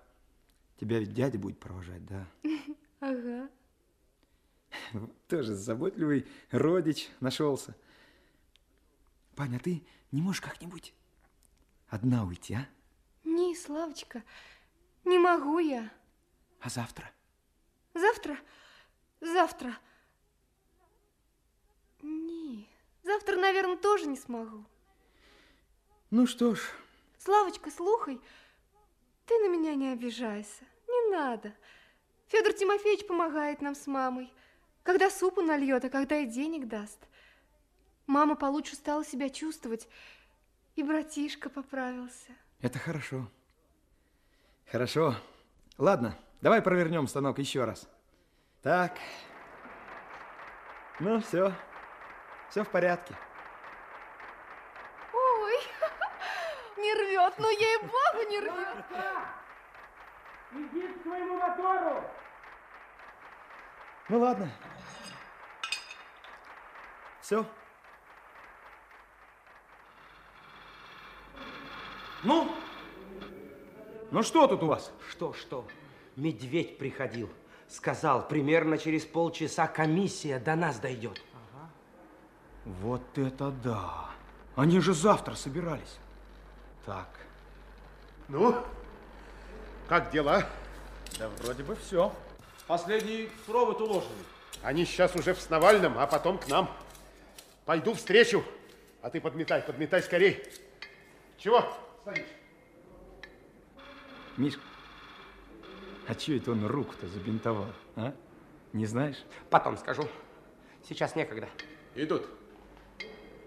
тебя ведь дядя будет провожать, да? Ага. Тоже заботливый родич нашелся. Паня, а ты не можешь как-нибудь одна уйти, а? Не, Славочка, не могу я. А завтра? Завтра? Завтра? Не, завтра, наверное, тоже не смогу. Ну что ж. Славочка, слухай, ты на меня не обижайся. Не надо. Федор Тимофеевич помогает нам с мамой. Когда супу нальет, а когда и денег даст. Мама получше стала себя чувствовать, и братишка поправился. Это хорошо. Хорошо. Ладно, давай провернем станок еще раз. Так. Ну, все. Все в порядке. Ой, не рвет, ну ей-богу не рвет. Иди к своему мотору! Ну ладно. Все. Ну? Ну что тут у вас? Что, что? Медведь приходил. Сказал, примерно через полчаса комиссия до нас дойдет. Вот это да! Они же завтра собирались. Так. Ну, как дела? Да вроде бы все. Последний провод уложили. Они сейчас уже в Сновальном, а потом к нам. Пойду встречу. А ты подметай, подметай скорей. Чего стоишь? Мишка, а чё это он руку-то забинтовал, а? Не знаешь? Потом скажу. Сейчас некогда. Идут.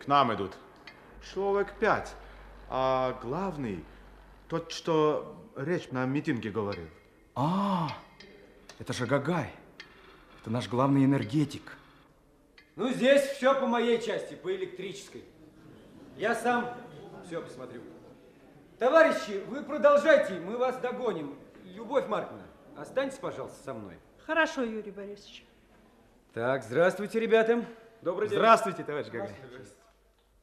К нам идут. Человек пять. А главный, тот, что речь на митинге говорил. А, это же Гагай. Это наш главный энергетик. Ну, здесь все по моей части, по электрической. Я сам все посмотрю. Товарищи, вы продолжайте, мы вас догоним. Любовь Марковна, останьтесь, пожалуйста, со мной. Хорошо, Юрий Борисович. Так, здравствуйте, ребята. Добрый день. Здравствуйте, товарищ Гагай.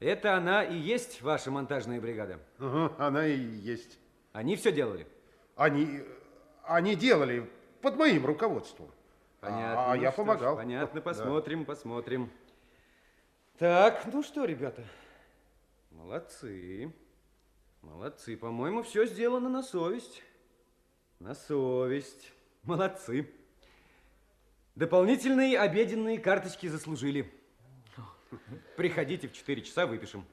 Это она и есть ваша монтажная бригада? Угу, она и есть. Они все делали? Они, они делали под моим руководством. Понятно. А ну я что ж, помогал. понятно, Да. посмотрим, посмотрим. Так, ну что, ребята, молодцы. Молодцы, по-моему, все сделано на совесть. На совесть. Молодцы. Дополнительные обеденные карточки заслужили. Приходите в 4 часа, выпишем.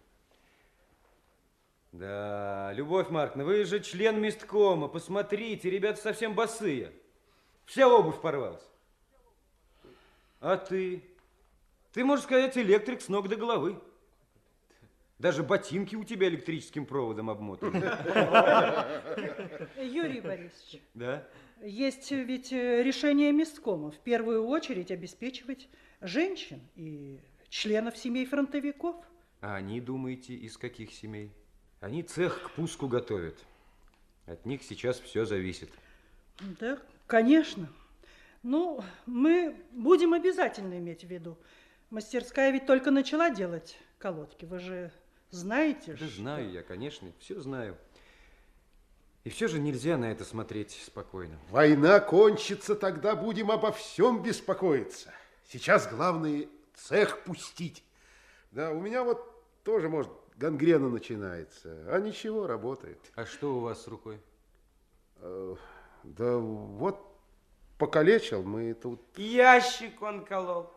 Да, Любовь Марковна, вы же член месткома. Посмотрите, ребята совсем босые. Вся обувь порвалась. А ты? Ты, можешь сказать, электрик с ног до головы. Даже ботинки у тебя электрическим проводом обмотаны. Юрий Борисович, Да? есть ведь э, решение месткома в первую очередь обеспечивать женщин и членов семей фронтовиков. А они, думаете, из каких семей? Они цех к пуску готовят. От них сейчас все зависит. Да, конечно. Ну, мы будем обязательно иметь в виду. Мастерская ведь только начала делать колодки. Вы же знаете, Да что... знаю я, конечно, все знаю. И все же нельзя на это смотреть спокойно. Война кончится, тогда будем обо всем беспокоиться. Сейчас главное цех пустить. Да, у меня вот тоже, может, гангрена начинается. А ничего, работает. А что у вас с рукой? Э, Да вот покалечил мы тут. Ящик он колол.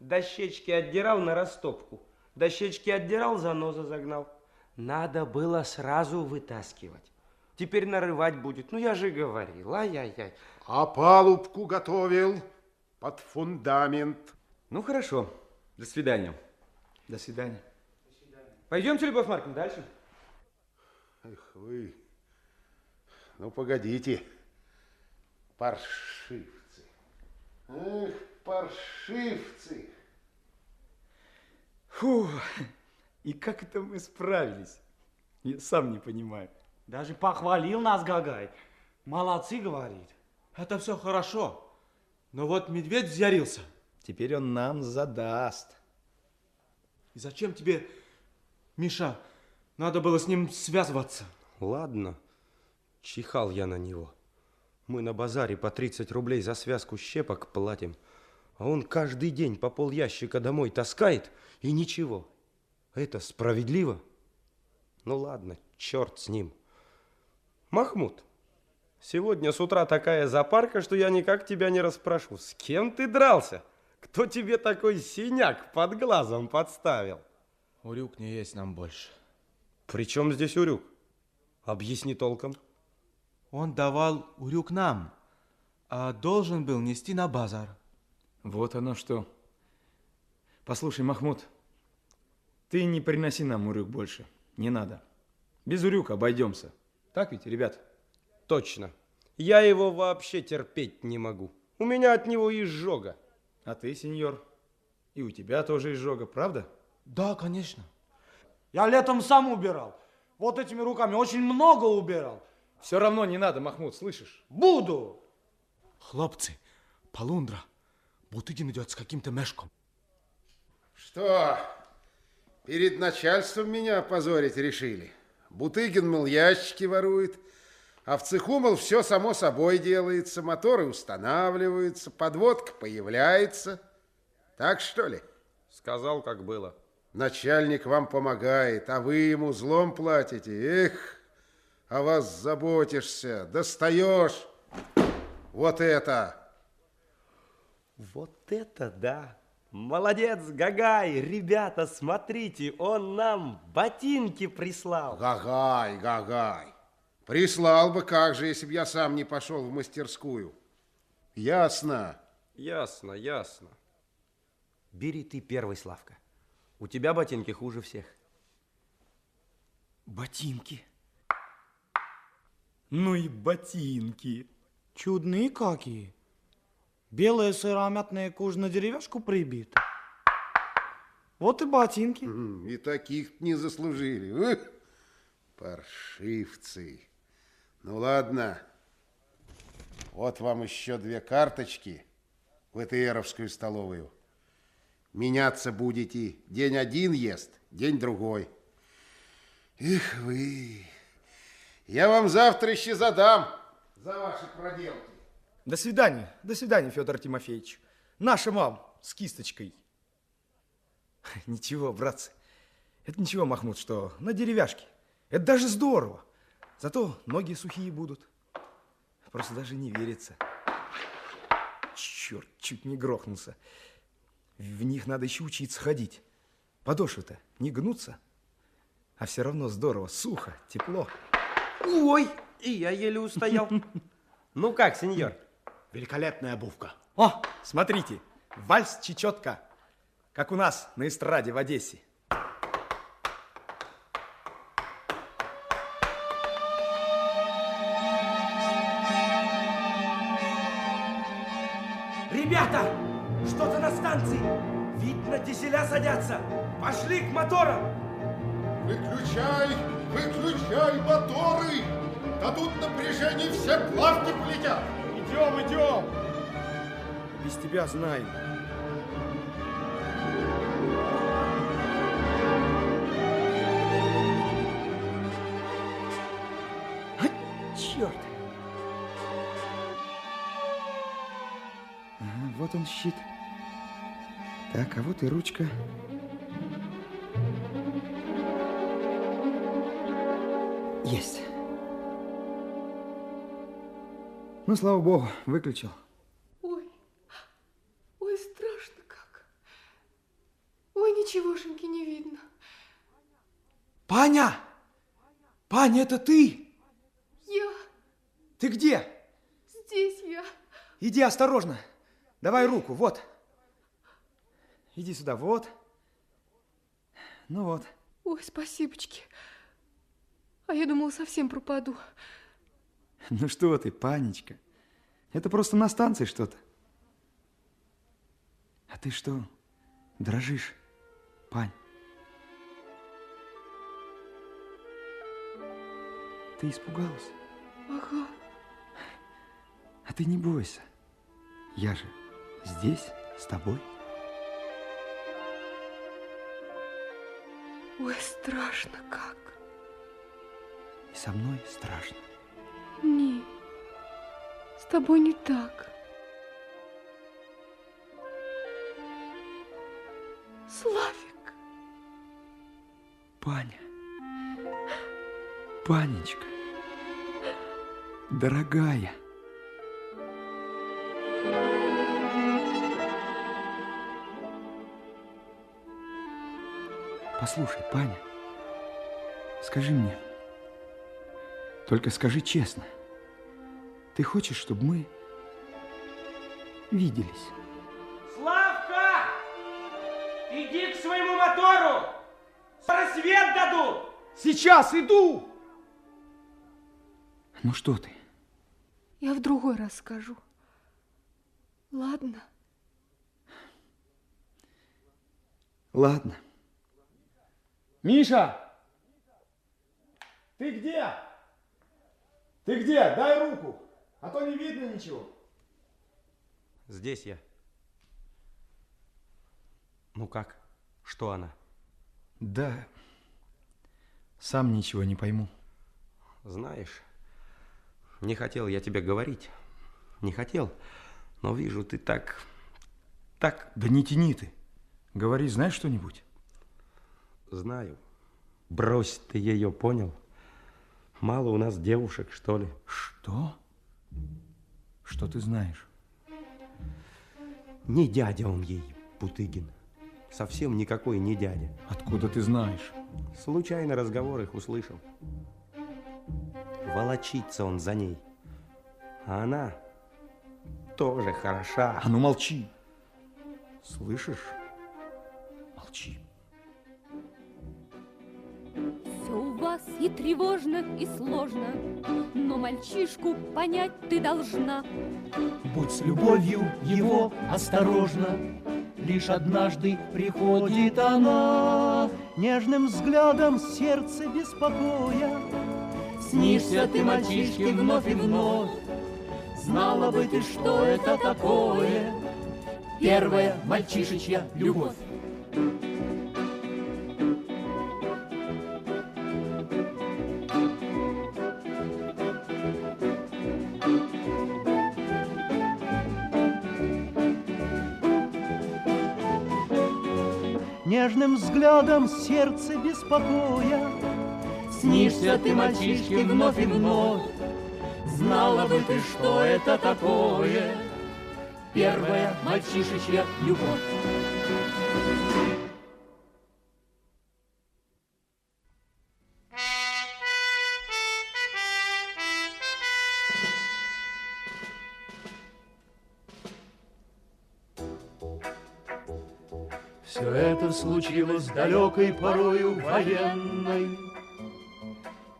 Дощечки отдирал на растопку. Дощечки отдирал, заноза загнал. Надо было сразу вытаскивать. Теперь нарывать будет. Ну, я же говорил, ай-яй-яй. А палубку готовил под фундамент. Ну, хорошо. До свидания. До свидания. Пойдемте, Любовь Марковна, дальше. Эх вы. Ну, погодите. Паршивцы. Эх, паршивцы. Фу, и как это мы справились? Я сам не понимаю. Даже похвалил нас Гагай. Молодцы, говорит. Это все хорошо. Но вот медведь взъярился. Теперь он нам задаст. И зачем тебе, Миша, надо было с ним связываться? Ладно, чихал я на него. Мы на базаре по 30 рублей за связку щепок платим, а он каждый день по пол ящика домой таскает, и ничего. Это справедливо? Ну ладно, черт с ним. Махмуд, сегодня с утра такая запарка, что я никак тебя не расспрошу. С кем ты дрался? Кто тебе такой синяк под глазом подставил? Урюк не есть нам больше. При чем здесь Урюк? Объясни толком. Он давал урюк нам, а должен был нести на базар. Вот оно что. Послушай, Махмуд, ты не приноси нам урюк больше. Не надо. Без урюка обойдемся. Так ведь, ребят? Точно. Я его вообще терпеть не могу. У меня от него изжога. А ты, сеньор, и у тебя тоже изжога, правда? Да, конечно. Я летом сам убирал. Вот этими руками очень много убирал. Все равно не надо, Махмуд, слышишь? Буду. Хлопцы, полундра, Бутыгин идет с каким-то мешком. Что, перед начальством меня опозорить решили? Бутыгин, мол, ящики ворует, а в цеху, мол, все само собой делается, моторы устанавливаются, подводка появляется. Так что ли? Сказал, как было. Начальник вам помогает, а вы ему злом платите. Эх, о вас заботишься, достаешь. Вот это. Вот это да! Молодец, Гагай! Ребята, смотрите, он нам ботинки прислал. Гагай, Гагай. Прислал бы, как же, если бы я сам не пошел в мастерскую. Ясно. Ясно, ясно. Бери ты первый, Славка. У тебя ботинки хуже всех. Ботинки. Ну и ботинки. Чудные какие. Белая сыромятная кожа на деревяшку прибита. Вот и ботинки. И таких не заслужили. Паршивцы. Ну ладно. Вот вам еще две карточки в ЭТРовскую столовую. Меняться будете. День один ест, день другой. Эх вы. Я вам завтра еще задам за ваши проделки. До свидания, до свидания, Федор Тимофеевич. Наша мам с кисточкой. Ничего, братцы, это ничего, Махмуд, что на деревяшке. Это даже здорово. Зато ноги сухие будут. Просто даже не верится. Черт, чуть не грохнулся. В них надо еще учиться ходить. Подошвы-то не гнутся. А все равно здорово, сухо, тепло. Ой, и я еле устоял. Ну как, сеньор? Великолепная обувка. О, смотрите, вальс чечетка. как у нас на эстраде в Одессе. Дизеля садятся. Пошли к моторам. Выключай, выключай моторы. Да тут напряжение все плавки полетят. Идем, идем. Без тебя знаем. Черт. Ага, вот он щит. Так, а вот и ручка. Есть. Ну, слава богу, выключил. Ой, ой, страшно как. Ой, ничегошеньки не видно. Паня! Паня, это ты? Я Ты где? здесь я. Иди осторожно. Давай руку, вот. Иди сюда, вот. Ну вот. Ой, спасибочки. А я думала, совсем пропаду. Ну что ты, панечка. Это просто на станции что-то. А ты что, дрожишь, пань? Ты испугалась? Ага. А ты не бойся. Я же здесь с тобой. Ой, страшно как. И со мной страшно. Не, с тобой не так. Славик, Паня. Панечка. Дорогая. Послушай, Паня, скажи мне, только скажи честно, ты хочешь, чтобы мы виделись? Славка! Иди к своему мотору! Скоро свет дадут! Сейчас иду! Ну что ты? я в другой раз скажу. Ладно? Ладно. Миша! Ты где? Ты где? Дай руку, а то не видно ничего. Здесь я. Ну как? Что она? Да, сам ничего не пойму. Знаешь, не хотел я тебе говорить. Не хотел, но вижу, ты так... Так... Да не тяни ты. Говори, знаешь что-нибудь? Знаю. Брось ты ее, понял? Мало у нас девушек, что ли? Что? Что ты знаешь? Не дядя он ей, Путыгин. Совсем никакой не дядя. Откуда ты знаешь? Случайно разговор их услышал. Волочится он за ней. А она тоже хороша. А ну молчи. Слышишь? Молчи. И тревожно, и сложно, но мальчишку понять ты должна. Будь с любовью его осторожно, Лишь однажды приходит она, Нежным взглядом сердце беспокоя. Снишься ты мальчишке вновь и вновь, Знала бы ты, что это такое, Первая мальчишечья любовь. Нежным взглядом сердце беспокоя Снишься ты мальчишке вновь и вновь. Знала бы ты, что это такое. Первая мальчишечья любовь случилось далекой порою военной,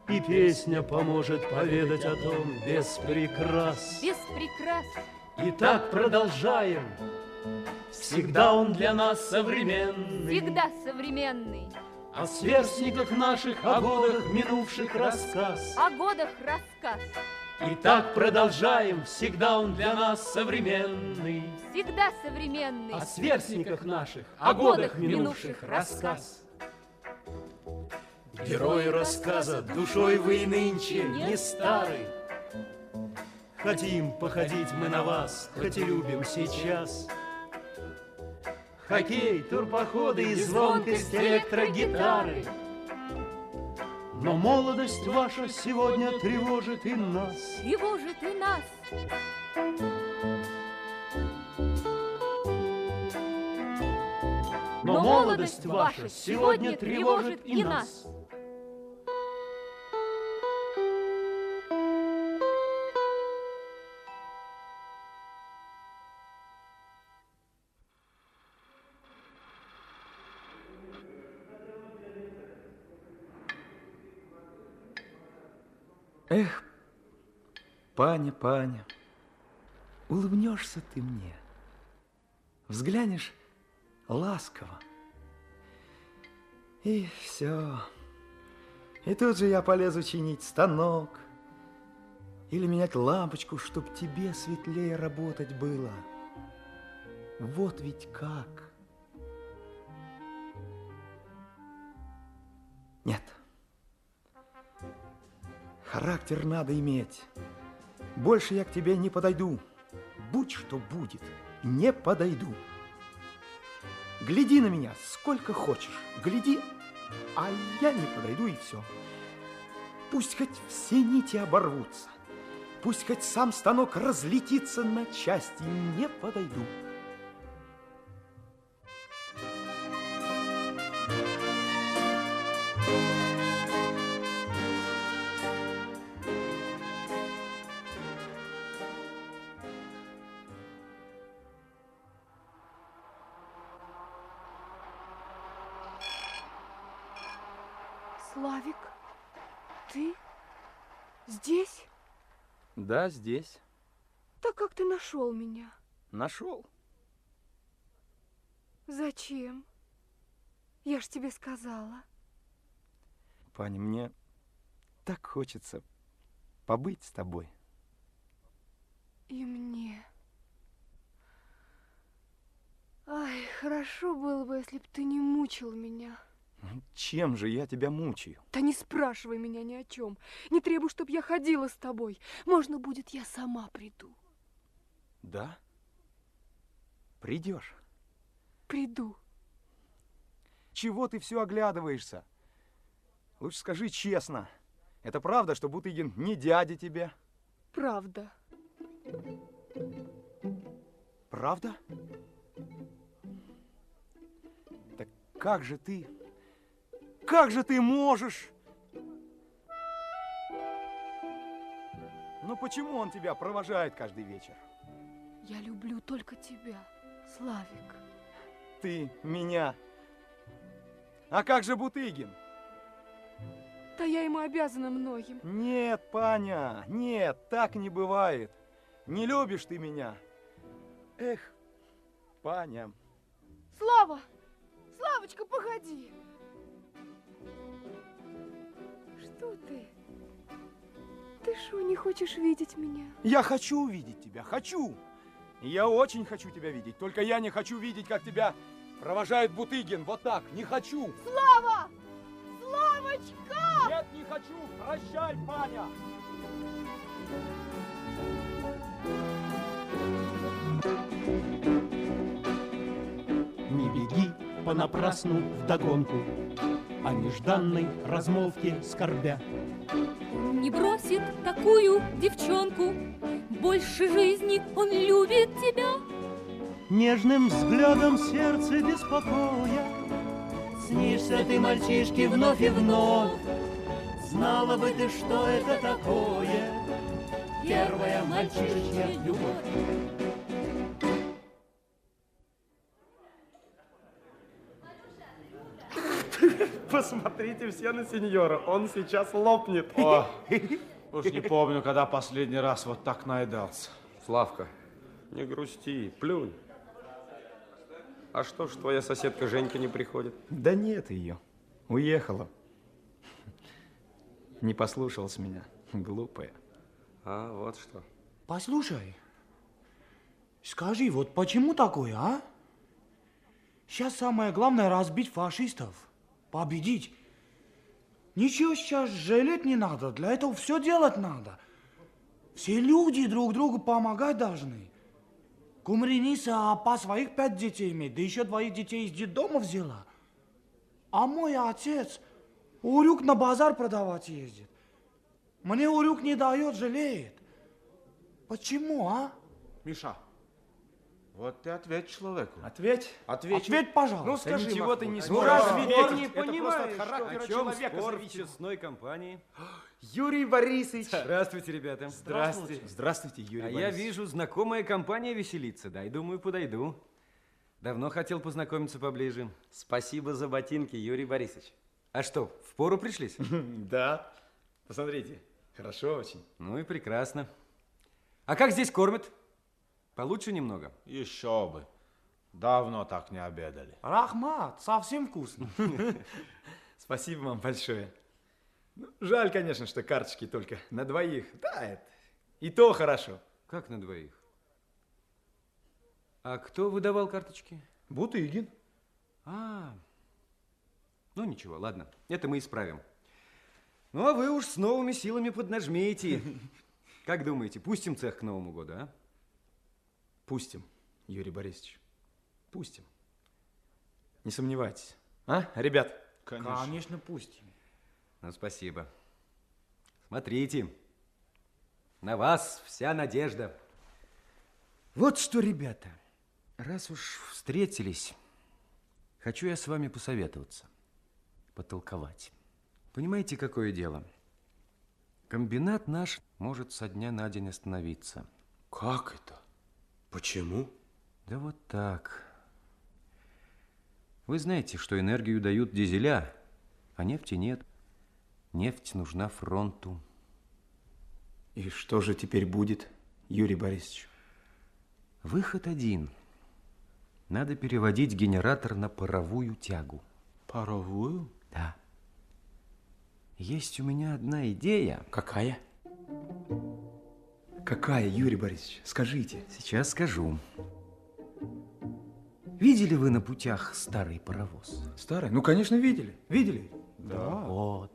И песня поможет поведать о том без прикрас. Без прикрас. И так продолжаем. Всегда он для нас современный. Всегда современный. О сверстниках наших, о годах минувших рассказ. О годах рассказ. И так продолжаем, всегда он для нас современный. Всегда современный. О сверстниках наших, о годах минувших рассказ. Герои рассказа, душой вы и нынче не стары. Хотим походить мы на вас, хоть и любим сейчас. Хоккей, турпоходы и звонкость электрогитары. Но молодость ваша сегодня тревожит и нас. Тревожит и нас. Но молодость ваша сегодня тревожит и нас. Эх, Паня, Паня, улыбнешься ты мне, взглянешь ласково, и все. И тут же я полезу чинить станок или менять лампочку, чтоб тебе светлее работать было. Вот ведь как. Нет. Характер надо иметь. Больше я к тебе не подойду. Будь что будет, не подойду. Гляди на меня сколько хочешь, гляди, а я не подойду и все. Пусть хоть все нити оборвутся, пусть хоть сам станок разлетится на части, не подойду. Славик, ты здесь? Да, здесь. Так как ты нашел меня? Нашел. Зачем? Я ж тебе сказала. Паня, мне так хочется побыть с тобой. И мне. Ай, хорошо было бы, если бы ты не мучил меня. Чем же я тебя мучаю? Да не спрашивай меня ни о чем. Не требуй, чтобы я ходила с тобой. Можно будет, я сама приду. Да? Придешь? Приду. Чего ты все оглядываешься? Лучше скажи честно. Это правда, что Бутыгин не дядя тебе? Правда. Правда? Так как же ты... Как же ты можешь? Ну почему он тебя провожает каждый вечер? Я люблю только тебя, Славик. Ты меня. А как же Бутыгин? Да я ему обязана многим. Нет, Паня, нет, так не бывает. Не любишь ты меня. Эх, Паня. Слава! Славочка, погоди! Что ты? Ты что, не хочешь видеть меня? Я хочу увидеть тебя, хочу. Я очень хочу тебя видеть. Только я не хочу видеть, как тебя провожает Бутыгин. Вот так, не хочу. Слава! Славочка! Нет, не хочу. Прощай, Паня. Не беги понапрасну вдогонку О нежданной размолвке скорбя. Не бросит такую девчонку, Больше жизни он любит тебя. Нежным взглядом сердце беспокоя. Снишься ты мальчишке вновь и вновь. Знала бы ты, что это такое. Первая мальчишечья любовь Посмотрите все на сеньора, он сейчас лопнет. О, уж не помню, когда последний раз вот так наедался. Славка, не грусти, плюнь. А что ж твоя соседка Женька не приходит? Да нет ее. Уехала. Не послушалась меня. Глупая. А, вот что. Послушай, скажи, вот почему такое, а? Сейчас самое главное разбить фашистов, победить. Ничего сейчас жалеть не надо, для этого все делать надо. Все люди друг другу помогать должны. Кумриниса по своих пять детей имеет, да еще двоих детей из детдома взяла. А мой отец урюк на базар продавать ездит. Мне урюк не дает, жалеет. Почему, а? Миша, вот ты ответь человеку. Ответь. Ответь. Ответь, пожалуйста. Ну, скажи, ничего Махмуд, ты не ну, сможешь разве ответить. ты не Это просто понимаешь, от характера что- человека спор зависит. в честной компании. Юрий Борисович. Здравствуйте, ребята. Здравствуйте. Здравствуйте, Юрий а я Борисович. вижу, знакомая компания веселится. Дай, думаю, подойду. Давно хотел познакомиться поближе. Спасибо за ботинки, Юрий Борисович. А что, в пору пришлись? Да. Посмотрите, хорошо очень. Ну и прекрасно. А как здесь кормят? Получше немного? Еще бы. Давно так не обедали. Рахмат, совсем вкусно. Спасибо вам большое. Ну, жаль, конечно, что карточки только на двоих. Да, это и то хорошо. Как на двоих? А кто выдавал карточки? Бутыгин. А, ну ничего, ладно, это мы исправим. Ну, а вы уж с новыми силами поднажмете. Как думаете, пустим цех к Новому году, а? Пустим, Юрий Борисович. Пустим. Не сомневайтесь. А, ребят? Конечно, пустим. Ну, спасибо. Смотрите, на вас вся надежда. Вот что, ребята, раз уж встретились, хочу я с вами посоветоваться, потолковать. Понимаете, какое дело? Комбинат наш может со дня на день остановиться. Как это? Почему? Да вот так. Вы знаете, что энергию дают дизеля, а нефти нет. Нефть нужна фронту. И что же теперь будет, Юрий Борисович? Выход один. Надо переводить генератор на паровую тягу. Паровую? Да. Есть у меня одна идея. Какая? Какая, Юрий Борисович? Скажите. Сейчас скажу. Видели вы на путях старый паровоз? Старый? Ну, конечно, видели. Видели? Да. Вот.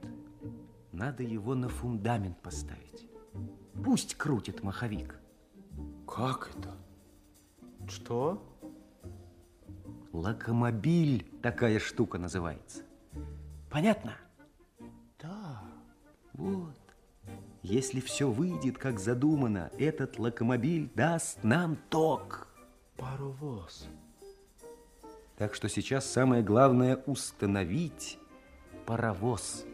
Надо его на фундамент поставить. Пусть крутит маховик. Как это? Что? Локомобиль такая штука называется. Понятно? Да. Вот. Если все выйдет, как задумано, этот локомобиль даст нам ток. Паровоз. Так что сейчас самое главное установить паровоз.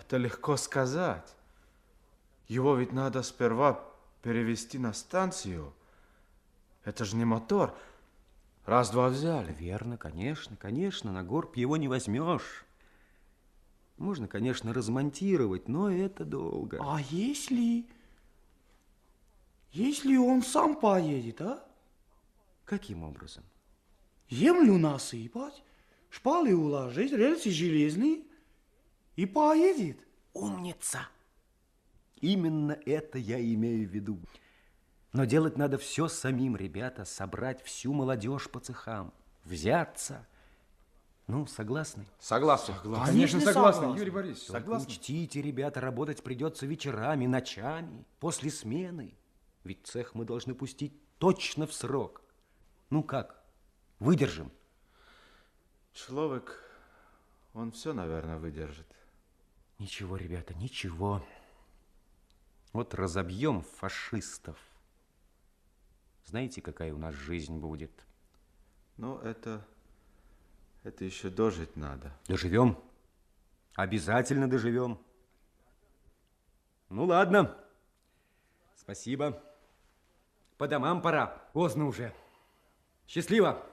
Это легко сказать. Его ведь надо сперва перевести на станцию. Это же не мотор. Раз-два взяли. Верно, конечно, конечно, на горб его не возьмешь. Можно, конечно, размонтировать, но это долго. А если... Если он сам поедет, а? Каким образом? Землю насыпать, шпалы уложить, рельсы железные и поедет. Умница! Именно это я имею в виду. Но делать надо все самим, ребята, собрать всю молодежь по цехам, взяться. Ну, согласны? Согласен. Согласен. Конечно, согласен, Юрий Борисович, Только согласен. Учтите, ребята, работать придется вечерами, ночами, после смены. Ведь цех мы должны пустить точно в срок. Ну как, выдержим? Человек, он все, наверное, выдержит. Ничего, ребята, ничего. Вот разобьем фашистов. Знаете, какая у нас жизнь будет? Ну, это... Это еще дожить надо. Доживем. Обязательно доживем. Ну, ладно. Спасибо. По домам пора. Поздно уже. Счастливо.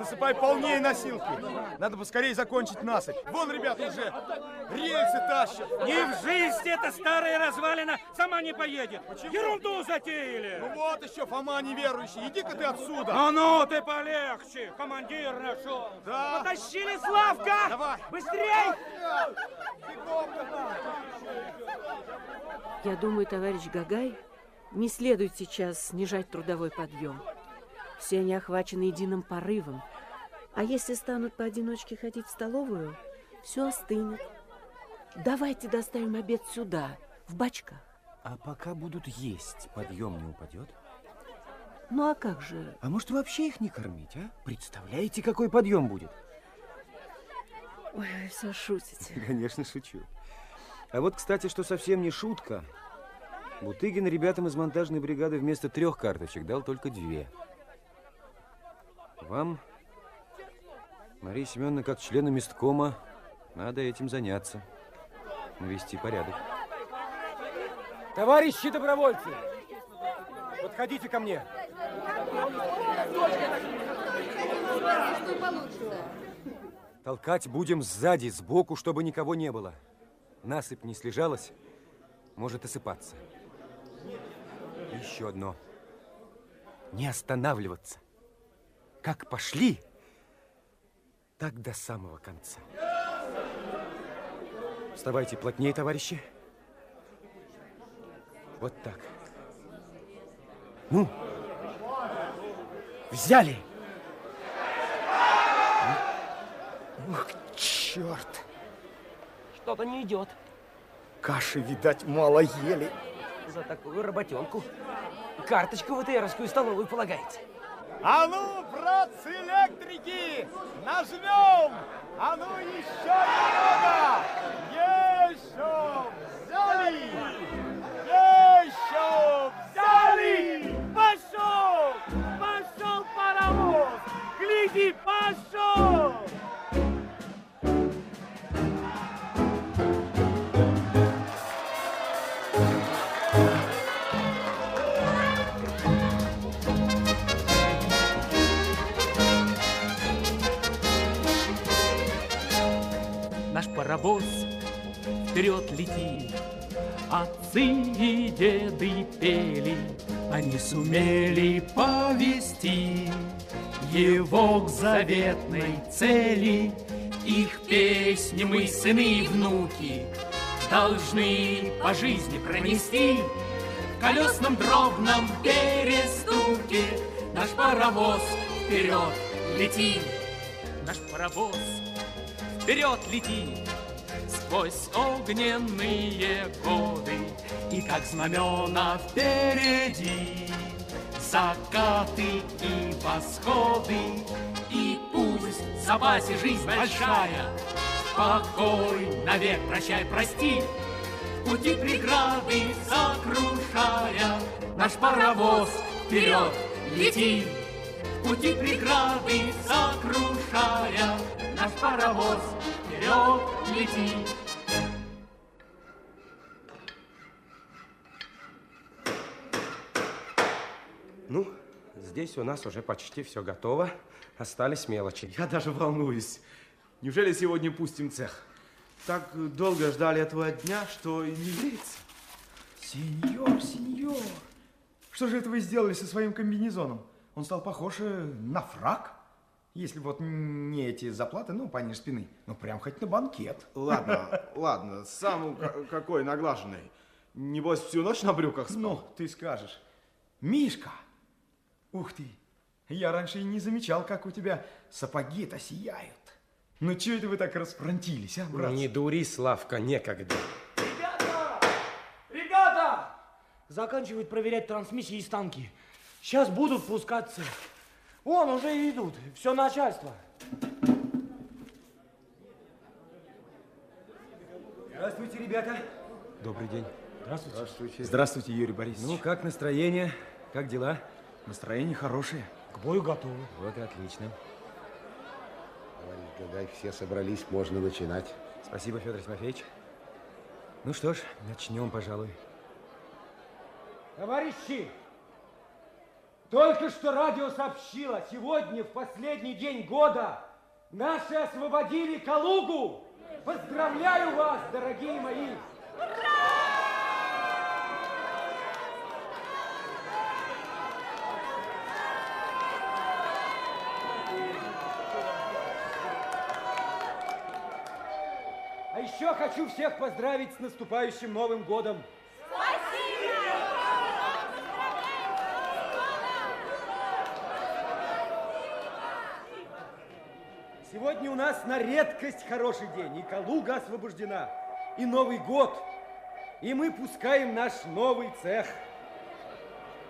Насыпай полнее носилки. Надо поскорее закончить насыпь. Вон, ребята, уже рельсы тащат. Не в жизнь эта старая развалина сама не поедет. Ерунду затеяли. Ну вот еще Фома неверующий. Иди-ка ты отсюда. А ну ты полегче. Командир нашел. Да. Потащили Славка. Давай. Быстрей. Я думаю, товарищ Гагай, не следует сейчас снижать трудовой подъем. Все они охвачены единым порывом. А если станут поодиночке ходить в столовую, все остынет. Давайте доставим обед сюда, в бачках. А пока будут есть, подъем не упадет? Ну а как же? А может вообще их не кормить, а? Представляете, какой подъем будет? Ой, вы все шутите. Конечно, шучу. А вот, кстати, что совсем не шутка. Бутыгин ребятам из монтажной бригады вместо трех карточек дал только две. Вам, Мария Семеновна, как члену месткома, надо этим заняться. Навести порядок. Товарищи добровольцы, подходите ко мне. Толкать будем сзади, сбоку, чтобы никого не было. Насыпь не слежалась, может осыпаться. И еще одно. Не останавливаться. Как пошли, так до самого конца. Вставайте плотнее, товарищи. Вот так. Ну, взяли. Ух, черт. Что-то не идет. Каши, видать, мало ели. За такую работенку. Карточку в ИТРовскую столовую полагаете. А ну, братцы электрики, нажмем! А ну, еще немного! Паровоз вперед летит, Отцы и деды пели, Они сумели повести Его к заветной цели. Их песни мы, сыны и внуки, Должны по жизни пронести В колесном дробном перестуке Наш паровоз вперед летит. Наш паровоз вперед летит сквозь огненные годы, И как знамена впереди закаты и восходы, И пусть в запасе жизнь большая, покой навек прощай, прости, пути преграды сокрушая, наш паровоз вперед летит. В пути преграды сокрушая, наш паровоз вперед летит. Ну, здесь у нас уже почти все готово. Остались мелочи. Я даже волнуюсь. Неужели сегодня пустим цех? Так долго ждали этого дня, что и не верится. Сеньор, сеньор, что же это вы сделали со своим комбинезоном? Он стал похож э, на фраг. Если вот не эти заплаты, ну, пониже спины, ну, прям хоть на банкет. Ладно, ладно, сам ка- какой наглаженный. Небось, всю ночь на брюках спал? Ну, ты скажешь. Мишка! Ух ты! Я раньше и не замечал, как у тебя сапоги-то сияют. Ну, чего это вы так расфронтились, а, брат? Не дури, Славка, некогда. Ребята! Заканчивают проверять трансмиссии и станки. Сейчас будут пускаться. Вон, уже и идут. Все начальство. Здравствуйте, ребята. Добрый день. Здравствуйте. Здравствуйте. Здравствуйте, Юрий Борисович. Ну, как настроение? Как дела? Настроение хорошее. К бою готовы. Вот и отлично. Товарищ Гагай, все собрались, можно начинать. Спасибо, Федор Тимофеевич. Ну что ж, начнем, пожалуй. Товарищи, Только что радио сообщило, сегодня, в последний день года, наши освободили Калугу. Поздравляю вас, дорогие мои! А еще хочу всех поздравить с наступающим Новым годом. Сегодня у нас на редкость хороший день. И Калуга освобождена, и Новый год. И мы пускаем наш новый цех.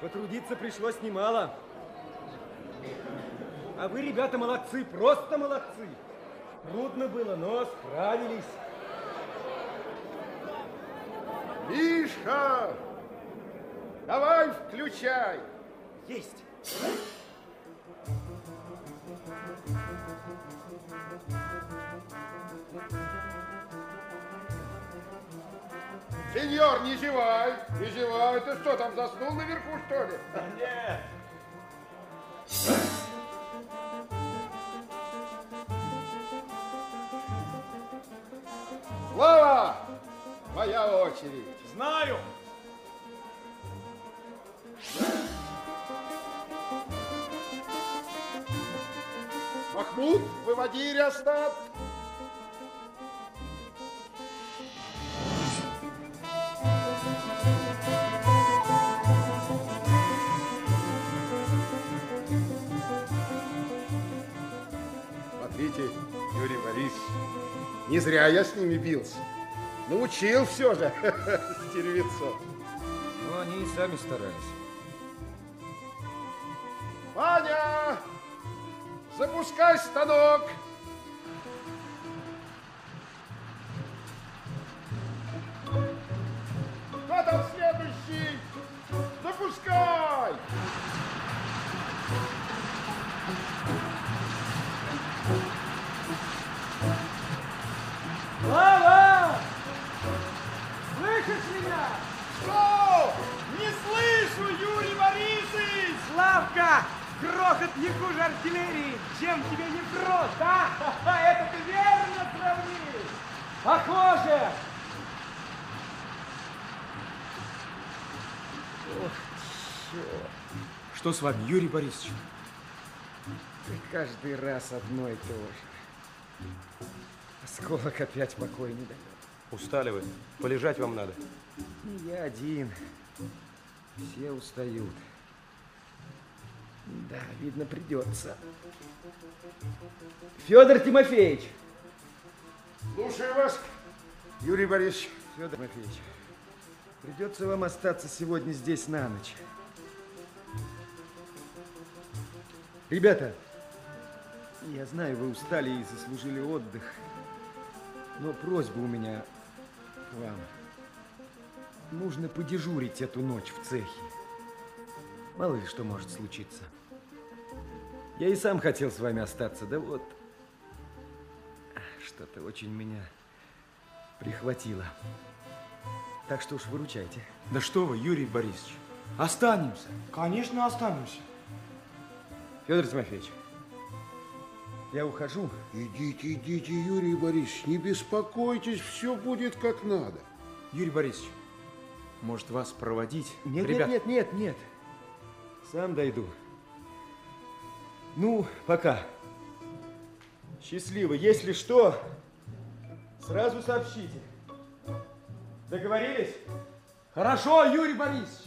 Потрудиться пришлось немало. А вы, ребята, молодцы, просто молодцы. Трудно было, но справились. Мишка, давай включай. Есть. Сеньор, не зевай, не зевай. Ты что, там заснул наверху, что ли? Нет. Слава, моя очередь. Знаю. Махмуд, выводи реостат. Смотрите, Юрий Борисович, не зря я с ними бился. Научил все же стервецов. Ну, они и сами старались. Ваня, запускай станок. Кто там следующий? Запускай! Грохот не хуже артиллерии! Чем тебе не грохот, а? Это ты верно сравнил! Похоже! Ох, черт. Что с вами, Юрий Борисович? Ты каждый раз одно и то же. Осколок опять покоя не дает. Устали вы? Полежать вам надо. Не я один. Все устают. Да, видно, придется. Федор Тимофеевич! Слушаю вас, Юрий Борисович. Федор Тимофеевич, придется вам остаться сегодня здесь на ночь. Ребята, я знаю, вы устали и заслужили отдых, но просьба у меня к вам. Нужно подежурить эту ночь в цехе. Мало ли что может случиться. Я и сам хотел с вами остаться, да вот что-то очень меня прихватило. Так что уж выручайте. Да что вы, Юрий Борисович, останемся. Конечно, останемся. Федор Тимофеевич, я ухожу. Идите, идите, Юрий Борисович, не беспокойтесь, все будет как надо. Юрий Борисович, может вас проводить? Нет, Ребят, нет, нет, нет, нет. Сам дойду. Ну, пока. Счастливо. Если что, сразу сообщите. Договорились? Хорошо, Юрий Борисович.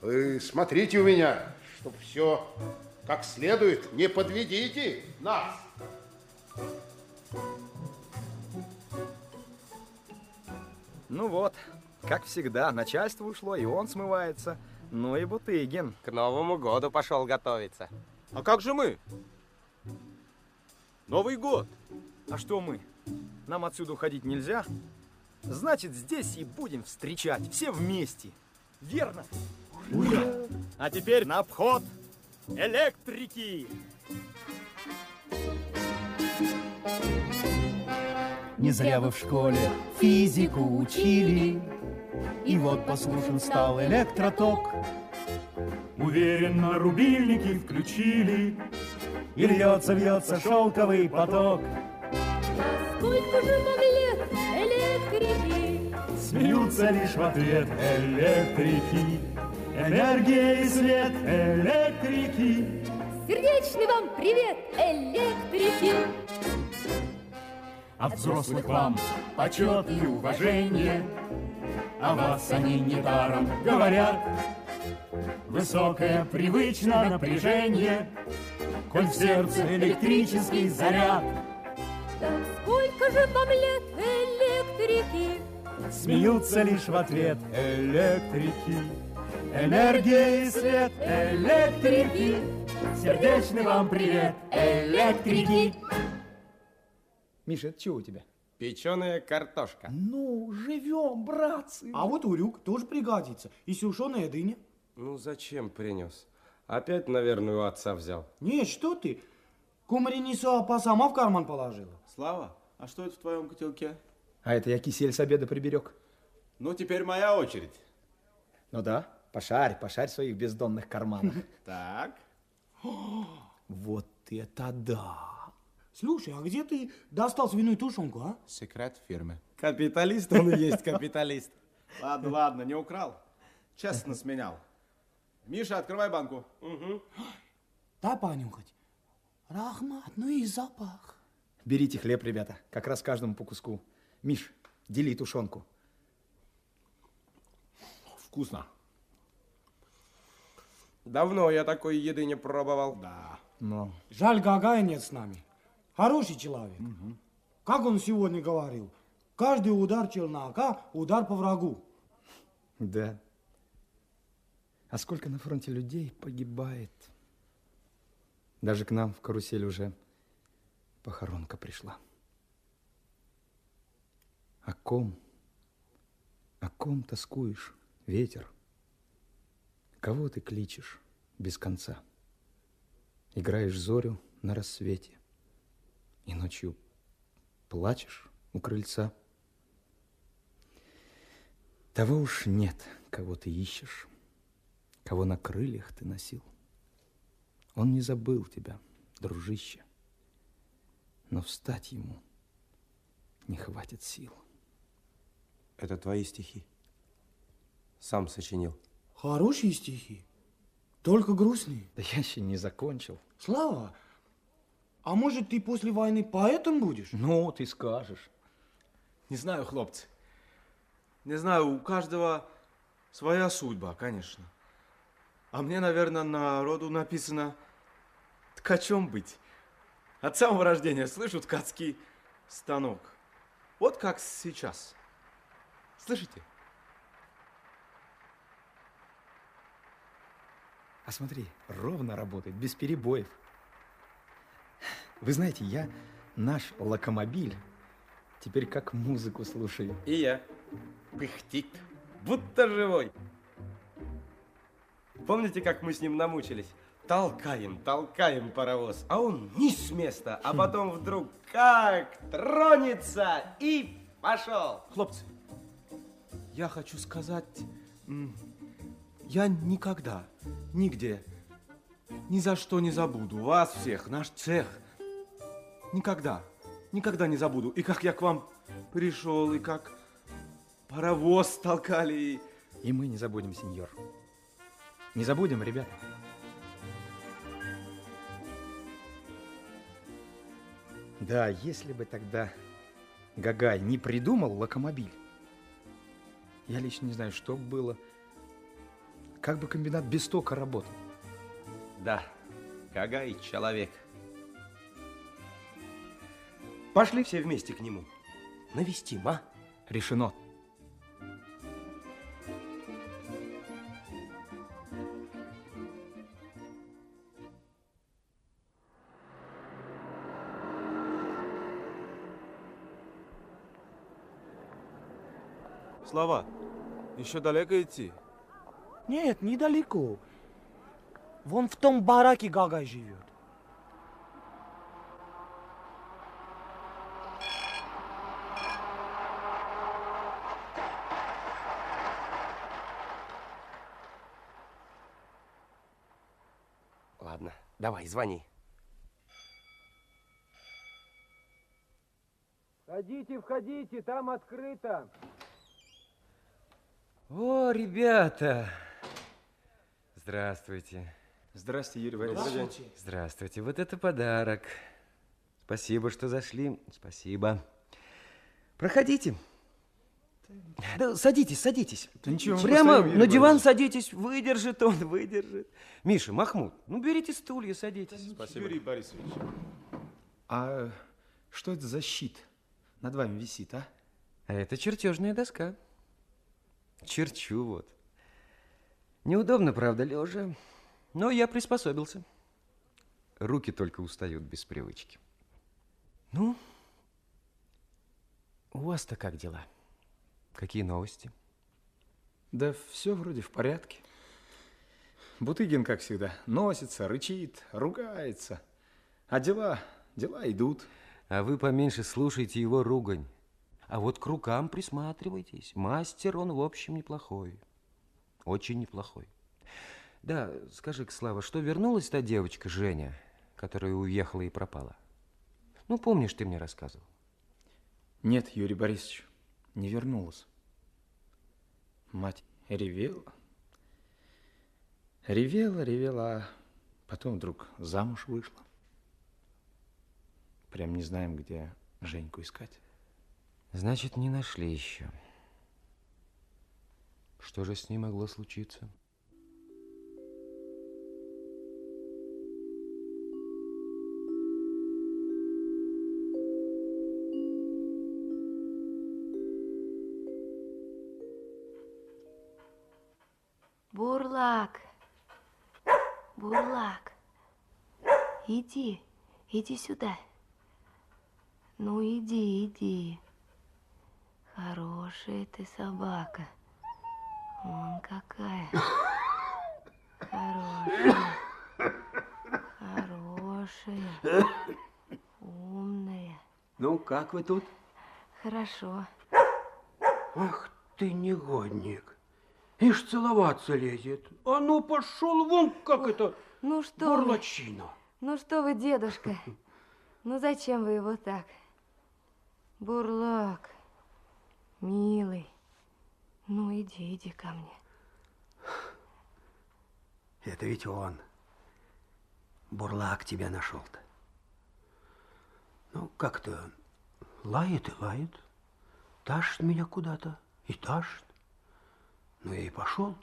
Вы смотрите у меня, чтоб все как следует, не подведите нас. Ну вот, как всегда, начальство ушло, и он смывается. Ну и Бутыгин. К Новому году пошел готовиться. А как же мы? Новый год. А что мы? Нам отсюда уходить нельзя? Значит, здесь и будем встречать, все вместе. Верно? Ура! А теперь на обход электрики! Не зря вы в школе физику учили. И вот послушен стал электроток. Уверенно рубильники включили, И льется, вьется шелковый поток. Сколько же вам лет, электрики? Смеются лишь в ответ электрики. Энергия и свет электрики. Сердечный вам привет, электрики! От взрослых вам почет и уважение, О вас они недаром говорят. Высокое привычно напряжение, Коль в сердце электрический заряд. Так сколько же вам лет, электрики? Смеются лишь в ответ электрики. Энергия и свет электрики. Сердечный вам привет, электрики. Миша, это чего у тебя? Печеная картошка. Ну, живем, братцы. А вот урюк тоже пригодится. И сушеная дыня. Ну, зачем принес? Опять, наверное, у отца взял. Не, что ты? Кумари Нисуапа сама в карман положила. Слава, а что это в твоем котелке? А это я кисель с обеда приберег. Ну, теперь моя очередь. Ну да, пошарь, пошарь в своих бездонных карманах. Так. Вот это да! Слушай, а где ты достал свиную тушенку, а? Секрет фирмы. Капиталист он и есть капиталист. Ладно, ладно, не украл. Честно сменял. Миша, открывай банку. Угу. Да, понюхать. Рахмат, ну и запах. Берите хлеб, ребята, как раз каждому по куску. Миш, дели тушенку. Вкусно. Давно я такой еды не пробовал. Да. Но. Жаль, Гагая нет с нами. Хороший человек. Как он сегодня говорил, каждый удар челнока – удар по врагу. Да. А сколько на фронте людей погибает. Даже к нам в карусель уже похоронка пришла. О ком? О ком тоскуешь, ветер? Кого ты кличешь без конца? Играешь зорю на рассвете и ночью плачешь у крыльца. Того уж нет, кого ты ищешь, кого на крыльях ты носил. Он не забыл тебя, дружище, но встать ему не хватит сил. Это твои стихи. Сам сочинил. Хорошие стихи, только грустные. Да я еще не закончил. Слава, а может ты после войны поэтом будешь? Ну, ты скажешь. Не знаю, хлопцы. Не знаю, у каждого своя судьба, конечно. А мне, наверное, на роду написано ткачом быть. От самого рождения слышу ткацкий станок. Вот как сейчас. Слышите? А смотри, ровно работает, без перебоев. Вы знаете, я наш локомобиль теперь как музыку слушаю. И я. Пыхтит, будто живой. Помните, как мы с ним намучились? Толкаем, толкаем паровоз, а он ни с места, а потом вдруг как тронется и пошел. Хлопцы, я хочу сказать, я никогда, нигде, ни за что не забуду вас всех, наш цех. Никогда, никогда не забуду. И как я к вам пришел, и как паровоз толкали. И, и мы не забудем, сеньор. Не забудем, ребята. Да, если бы тогда Гагай не придумал локомобиль, я лично не знаю, что было. Как бы комбинат без тока работал. Да, Гагай человек. Пошли все вместе к нему. Навестим, а? Решено. Слова, еще далеко идти? Нет, недалеко. Вон в том бараке Гагай живет. ладно, давай, звони. Входите, входите, там открыто. О, ребята! Здравствуйте. Здравствуйте, Юрий Борисович. Здравствуйте. Здравствуйте. Вот это подарок. Спасибо, что зашли. Спасибо. Проходите. Да садитесь, садитесь. Да ничего, Прямо на диван Борисович. садитесь, выдержит он, выдержит. Миша, Махмуд, ну берите стулья, садитесь. Спасибо. Юрий Борисович. А что это за щит над вами висит, а? А это чертежная доска. Черчу вот. Неудобно, правда, лежа, но я приспособился. Руки только устают без привычки. Ну, у вас-то как дела? Какие новости? Да все вроде в порядке. Бутыгин, как всегда, носится, рычит, ругается. А дела, дела идут. А вы поменьше слушайте его ругань. А вот к рукам присматривайтесь. Мастер он, в общем, неплохой. Очень неплохой. Да, скажи, Слава, что вернулась та девочка Женя, которая уехала и пропала? Ну, помнишь, ты мне рассказывал. Нет, Юрий Борисович, не вернулась. Мать ревела. Ревела, ревела, а потом вдруг замуж вышла. Прям не знаем, где Женьку искать. Значит, не нашли еще. Что же с ней могло случиться? Бурлак, иди, иди сюда. Ну, иди, иди. Хорошая ты собака. Вон какая. Хорошая. Хорошая. Умная. Ну, как вы тут? Хорошо. Ах ты негодник. Ишь, целоваться лезет. А ну, пошел вон, как это, Ну что вы? бурлачина. Ну что вы, дедушка? Ну зачем вы его так? Бурлак, милый, ну иди, иди ко мне. Это ведь он. Бурлак тебя нашел-то. Ну, как-то лает и лает. Тащит меня куда-то и тащит. Ну, я и пошел.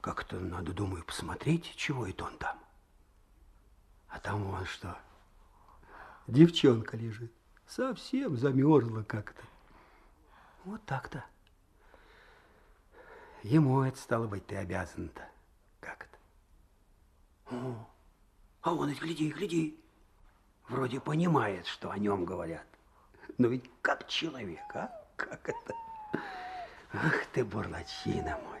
Как-то надо, думаю, посмотреть, чего это он там. А там вон что. Девчонка лежит. Совсем замерзла как-то. Вот так-то. Ему это, стало быть, ты обязан-то. Как это? О, а он ведь, гляди, гляди. Вроде понимает, что о нем говорят. Но ведь как человек, а? Как это? Ах ты, бурлачина мой.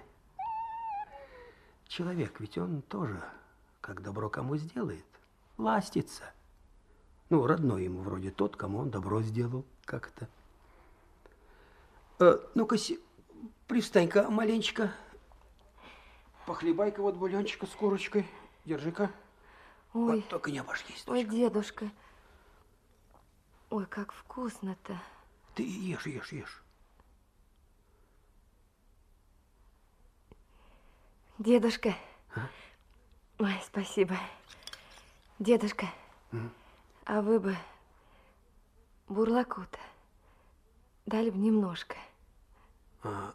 Человек ведь он тоже, как добро кому сделает, ластится. Ну, родной ему вроде тот, кому он добро сделал. Как это? Э, Ну-ка, пристань-ка маленечко. Похлебай-ка вот бульончика с курочкой. Держи-ка. Ой, Вот только не обожгись. ой, дедушка. Ой, как вкусно-то. Ты ешь, ешь, ешь. Дедушка. Ой, спасибо. Дедушка, а вы бы бурлаку-то дали бы немножко. А,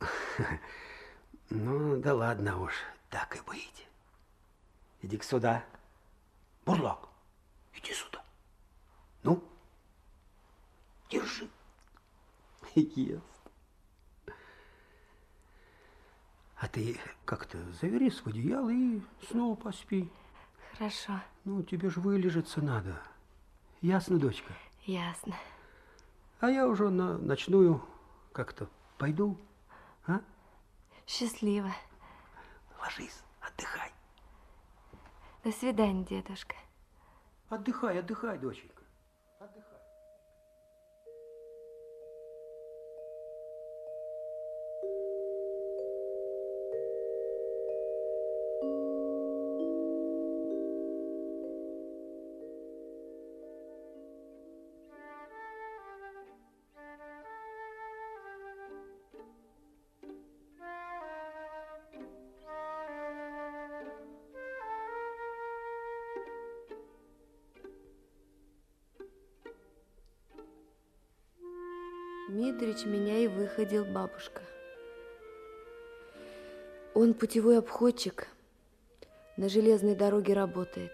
ну, да ладно уж, так и быть. Иди-ка сюда. Бурлак, иди сюда. Ну, держи. Ест. А ты как-то заверись в одеяло и снова поспи. Хорошо, Ну, тебе же вылежаться надо. Ясно, дочка? ясно. А я уже на ночную как-то пойду. А? Счастливо. Ложись, отдыхай. До свидания, дедушка. Отдыхай, отдыхай, доченька. Выходил бабушка. Он путевой обходчик, на железной дороге работает.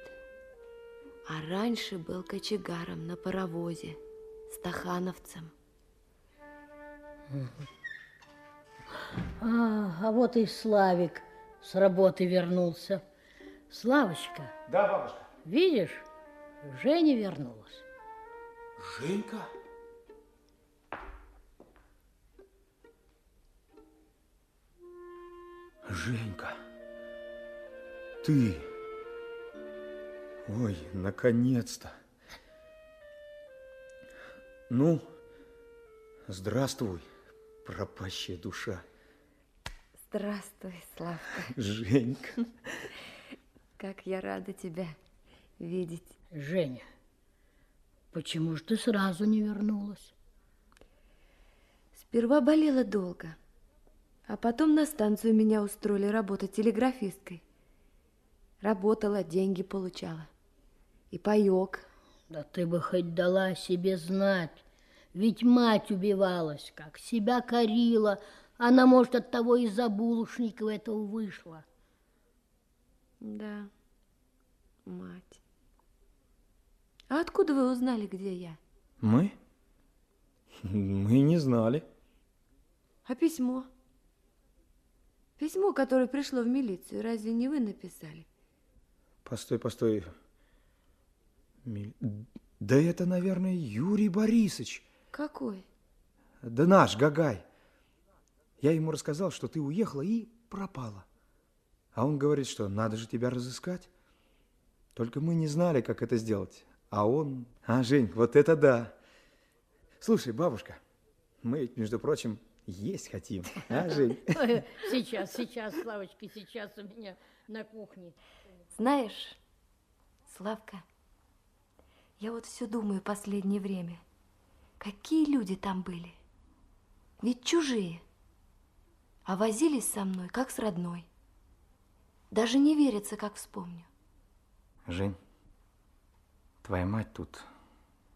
А раньше был кочегаром на паровозе, стахановцем. А, а вот и Славик с работы вернулся. Славочка. Да, бабушка. Видишь, Женя вернулась. Женька? Женька, ты... Ой, наконец-то. Ну, здравствуй, пропащая душа. Здравствуй, Славка. Женька. Как я рада тебя видеть. Женя, почему же ты сразу не вернулась? Сперва болела долго, а потом на станцию меня устроили работать телеграфисткой. Работала, деньги получала. И паёк. Да ты бы хоть дала о себе знать. Ведь мать убивалась, как себя корила. Она, может, от того из-за Булушникова этого вышла. Да, мать. А откуда вы узнали, где я? Мы? Мы не знали. А письмо? Письмо, которое пришло в милицию, разве не вы написали? Постой, постой. Миль... Да это, наверное, Юрий Борисович. Какой? Да наш, Гагай. Я ему рассказал, что ты уехала и пропала. А он говорит, что надо же тебя разыскать. Только мы не знали, как это сделать. А он... А, Жень, вот это да. Слушай, бабушка, мы, между прочим, есть хотим. А, Жень? Сейчас, сейчас, Славочка, сейчас у меня на кухне. Знаешь, Славка, я вот все думаю последнее время. Какие люди там были? Ведь чужие. А возились со мной, как с родной. Даже не верится, как вспомню. Жень, твоя мать тут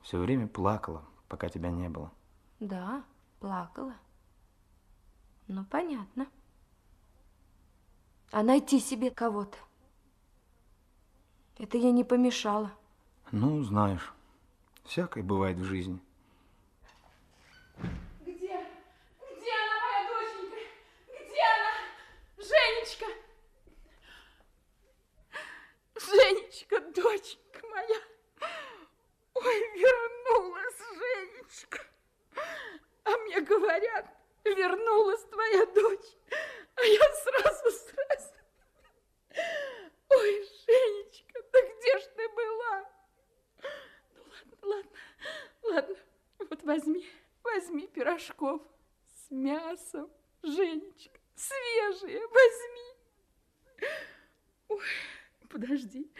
все время плакала, пока тебя не было. Да, плакала. Ну, понятно. А найти себе кого-то? Это ей не помешало. Ну, знаешь, всякое бывает в жизни. Где? Где она, моя доченька? Где она? Женечка! Женечка, доченька моя! Ой, вернулась Женечка! А мне говорят, вернулась твоя дочь. А я сразу, сразу... Ой, Женечка, да где ж ты была? Ну ладно, ладно, ладно. Вот возьми, возьми пирожков с мясом, Женечка, свежие, возьми. Ой, подожди,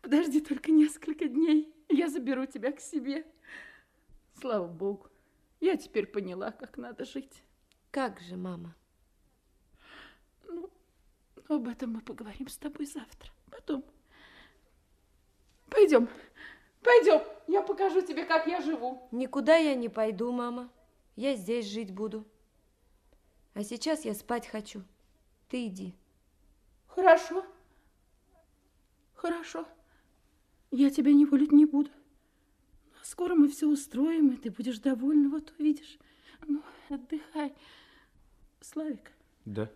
подожди только несколько дней, я заберу тебя к себе. Слава Богу, я теперь поняла, как надо жить. Как же, мама? Ну, об этом мы поговорим с тобой завтра. Потом. Пойдем, пойдем. Я покажу тебе, как я живу. Никуда я не пойду, мама. Я здесь жить буду. А сейчас я спать хочу. Ты иди. Хорошо. Хорошо. Я тебя не волить не буду. Скоро мы все устроим, и ты будешь довольна, вот увидишь. Ну, отдыхай. Славик. Да.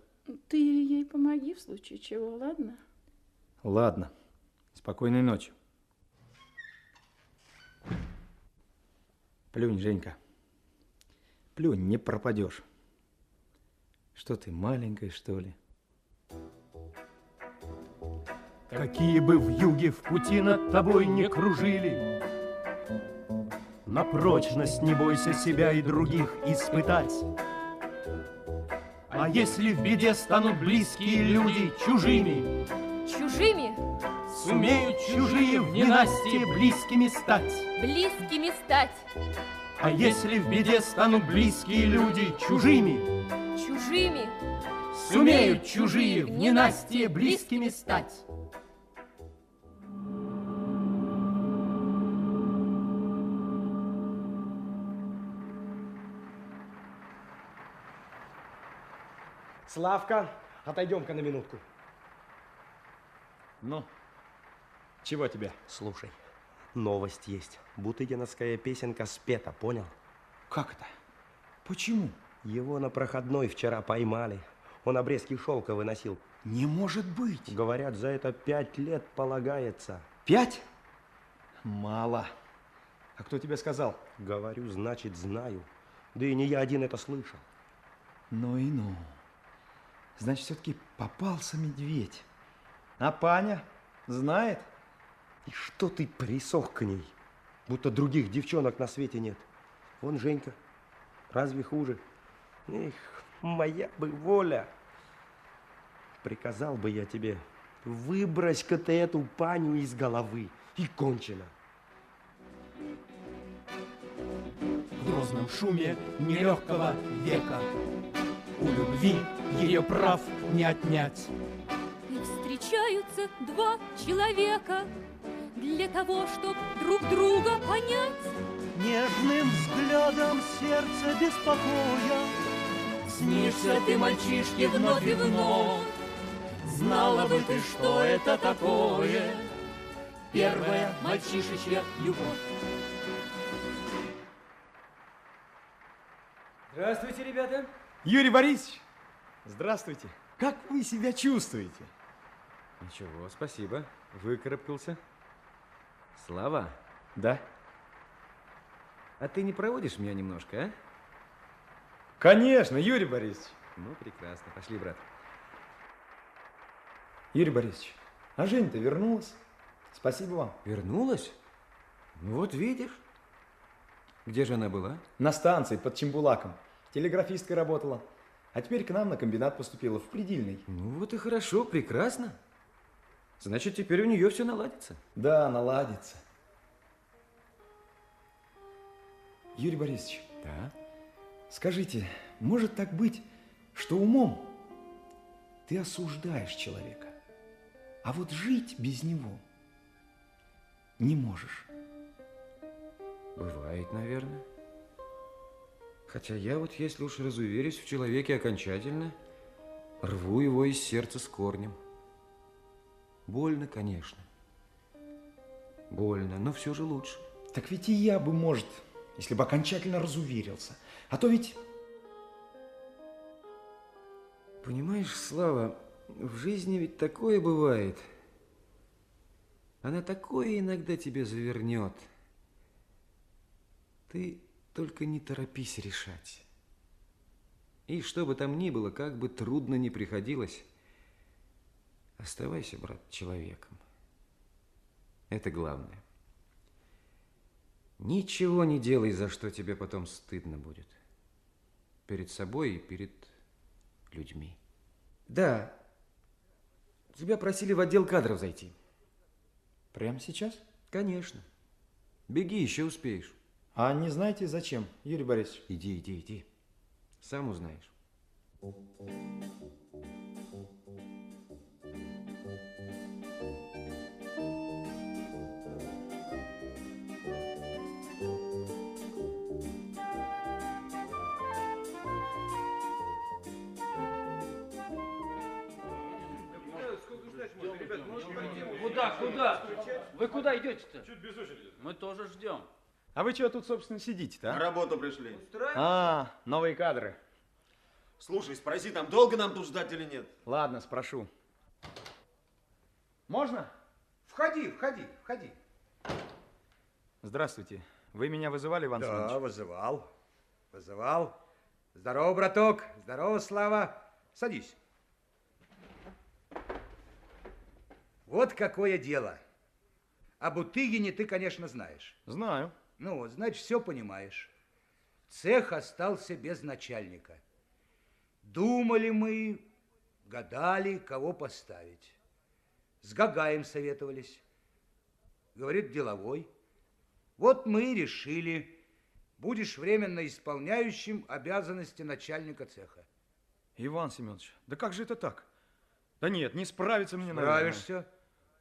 Ты ей помоги в случае чего, ладно? Ладно. Спокойной ночи. Плюнь, Женька. Плюнь, не пропадешь. Что ты, маленькая, что ли? Какие бы в юге в пути над тобой не кружили, На прочность не бойся себя и других испытать. А если в беде станут близкие люди чужими, Чужими, Сумеют чужие в ненастье близкими стать. близкими стать. А если в беде станут близкие люди чужими, Чужими, Сумеют чужие в ненастье близкими стать. Славка, отойдем-ка на минутку. Ну, чего тебе? Слушай, новость есть. Бутыгиновская песенка спета, понял? Как это? Почему? Его на проходной вчера поймали. Он обрезки шелка выносил. Не может быть. Говорят, за это пять лет полагается. Пять? Мало. А кто тебе сказал? Говорю, значит, знаю. Да и не я один это слышал. Ну и ну. Значит, все-таки попался медведь. А Паня знает? И что ты присох к ней? Будто других девчонок на свете нет. Вон Женька. Разве хуже? Эх, моя бы воля. Приказал бы я тебе, выбрось-ка ты эту паню из головы. И кончено. В грозном шуме нелегкого века У любви ее прав не отнять. И встречаются два человека Для того, чтоб друг друга понять. Нежным взглядом сердце беспокоя Снишься ты мальчишке вновь и вновь, Знала бы ты, что это такое, Первая мальчишечья любовь. Здравствуйте, ребята. Юрий Борисович, здравствуйте. Как вы себя чувствуете? Ничего, спасибо. Выкарабкался. Слава? Да? А ты не проводишь меня немножко, а? Конечно, Юрий Борисович. Ну, прекрасно. Пошли, брат. Юрий Борисович, а Женя-то вернулась? Спасибо вам. Вернулась? Ну вот видишь. Где же она была? На станции под Чембулаком. Телеграфисткой работала. А теперь к нам на комбинат поступила в предельный. Ну вот и хорошо, прекрасно. Значит, теперь у нее все наладится. Да, наладится. Юрий Борисович. Да? Скажите, может так быть, что умом ты осуждаешь человека, а вот жить без него не можешь? Бывает, наверное. Хотя я вот, если уж разуверюсь в человеке окончательно, рву его из сердца с корнем. Больно, конечно. Больно, но все же лучше. Так ведь и я бы, может, если бы окончательно разуверился. А то ведь... Понимаешь, Слава, в жизни ведь такое бывает. Она такое иногда тебе завернет. Ты только не торопись решать. И что бы там ни было, как бы трудно ни приходилось, оставайся, брат, человеком. Это главное. Ничего не делай, за что тебе потом стыдно будет. Перед собой и перед людьми. Да, тебя просили в отдел кадров зайти. Прямо сейчас? Конечно. Беги, еще успеешь. А не знаете зачем, Юрий Борисович? Иди, иди, иди. Сам узнаешь. Куда, куда? Вы куда идете-то? Чуть без очереди. Мы тоже ждем. А вы чего тут, собственно, сидите-то? На работу пришли. А, новые кадры. Слушай, спроси там, долго нам тут ждать или нет? Ладно, спрошу. Можно? Входи, входи, входи. Здравствуйте. Вы меня вызывали, Иван Да, вызывал. Вызывал. Здорово, браток. Здорово, Слава. Садись. Вот какое дело. О Бутыгине ты, конечно, знаешь. Знаю. Ну вот, значит, все понимаешь. Цех остался без начальника. Думали мы, гадали, кого поставить. С Гагаем советовались. Говорит, деловой. Вот мы и решили, будешь временно исполняющим обязанности начальника цеха. Иван Семенович, да как же это так? Да нет, не справится мне, наверное. Справишься.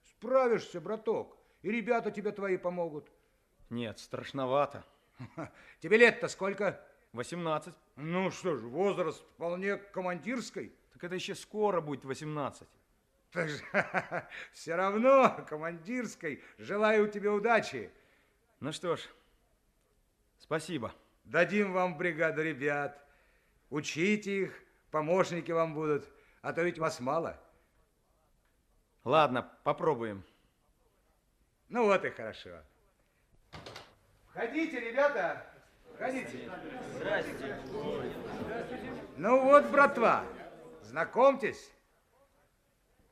Справишься, браток. И ребята тебе твои помогут. Нет, страшновато. Тебе лет-то сколько? 18. Ну что ж, возраст вполне командирской. Так это еще скоро будет 18. Так же, все равно, командирской, желаю тебе удачи. Ну что ж, спасибо. Дадим вам бригаду ребят. Учите их, помощники вам будут, а то ведь вас мало. Ладно, попробуем. Ну вот и хорошо. Входите, ребята, входите. Здрасте. Ну вот, братва, знакомьтесь.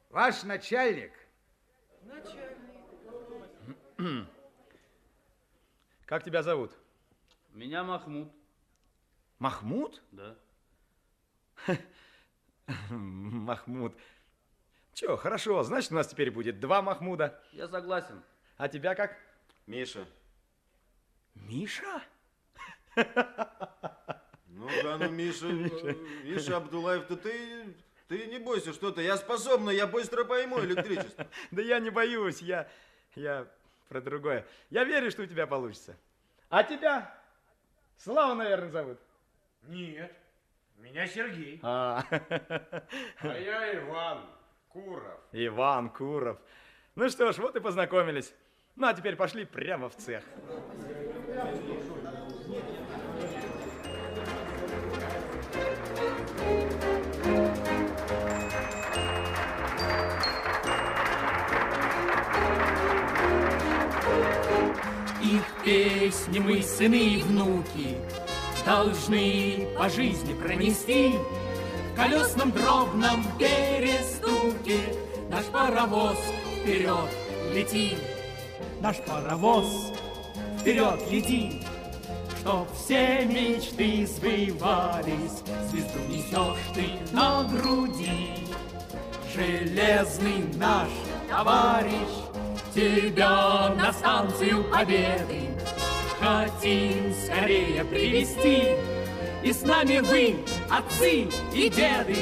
Ваш начальник. Как тебя зовут? Меня Махмуд. Махмуд? Да. Махмуд. Че, хорошо, значит, у нас теперь будет два Махмуда. Я согласен. А тебя как? Миша. Миша? Ну да, ну Миша, Миша, Миша Абдулаев, то ты, ты не бойся что-то, я способна, я быстро пойму электричество. Да я не боюсь, я, я про другое. Я верю, что у тебя получится. А тебя? Слава, наверное, зовут? Нет, меня Сергей. А, А я Иван Куров. Иван Куров. Ну что ж, вот и познакомились. Ну, а теперь пошли прямо в цех. Их песни мы, сыны и внуки, Должны по жизни пронести. В колесном дробном перестуке Наш паровоз вперед летит. Наш паровоз вперед летит, Чтоб все мечты сбывались, Звезду несешь ты на груди. Железный наш товарищ, Тебя на станцию победы Хотим скорее привести. И с нами вы, отцы и деды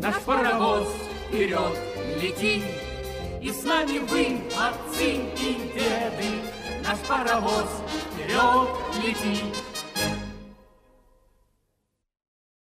Наш паровоз вперед летит И с нами вы, отцы и деды Наш паровоз. Вперед летит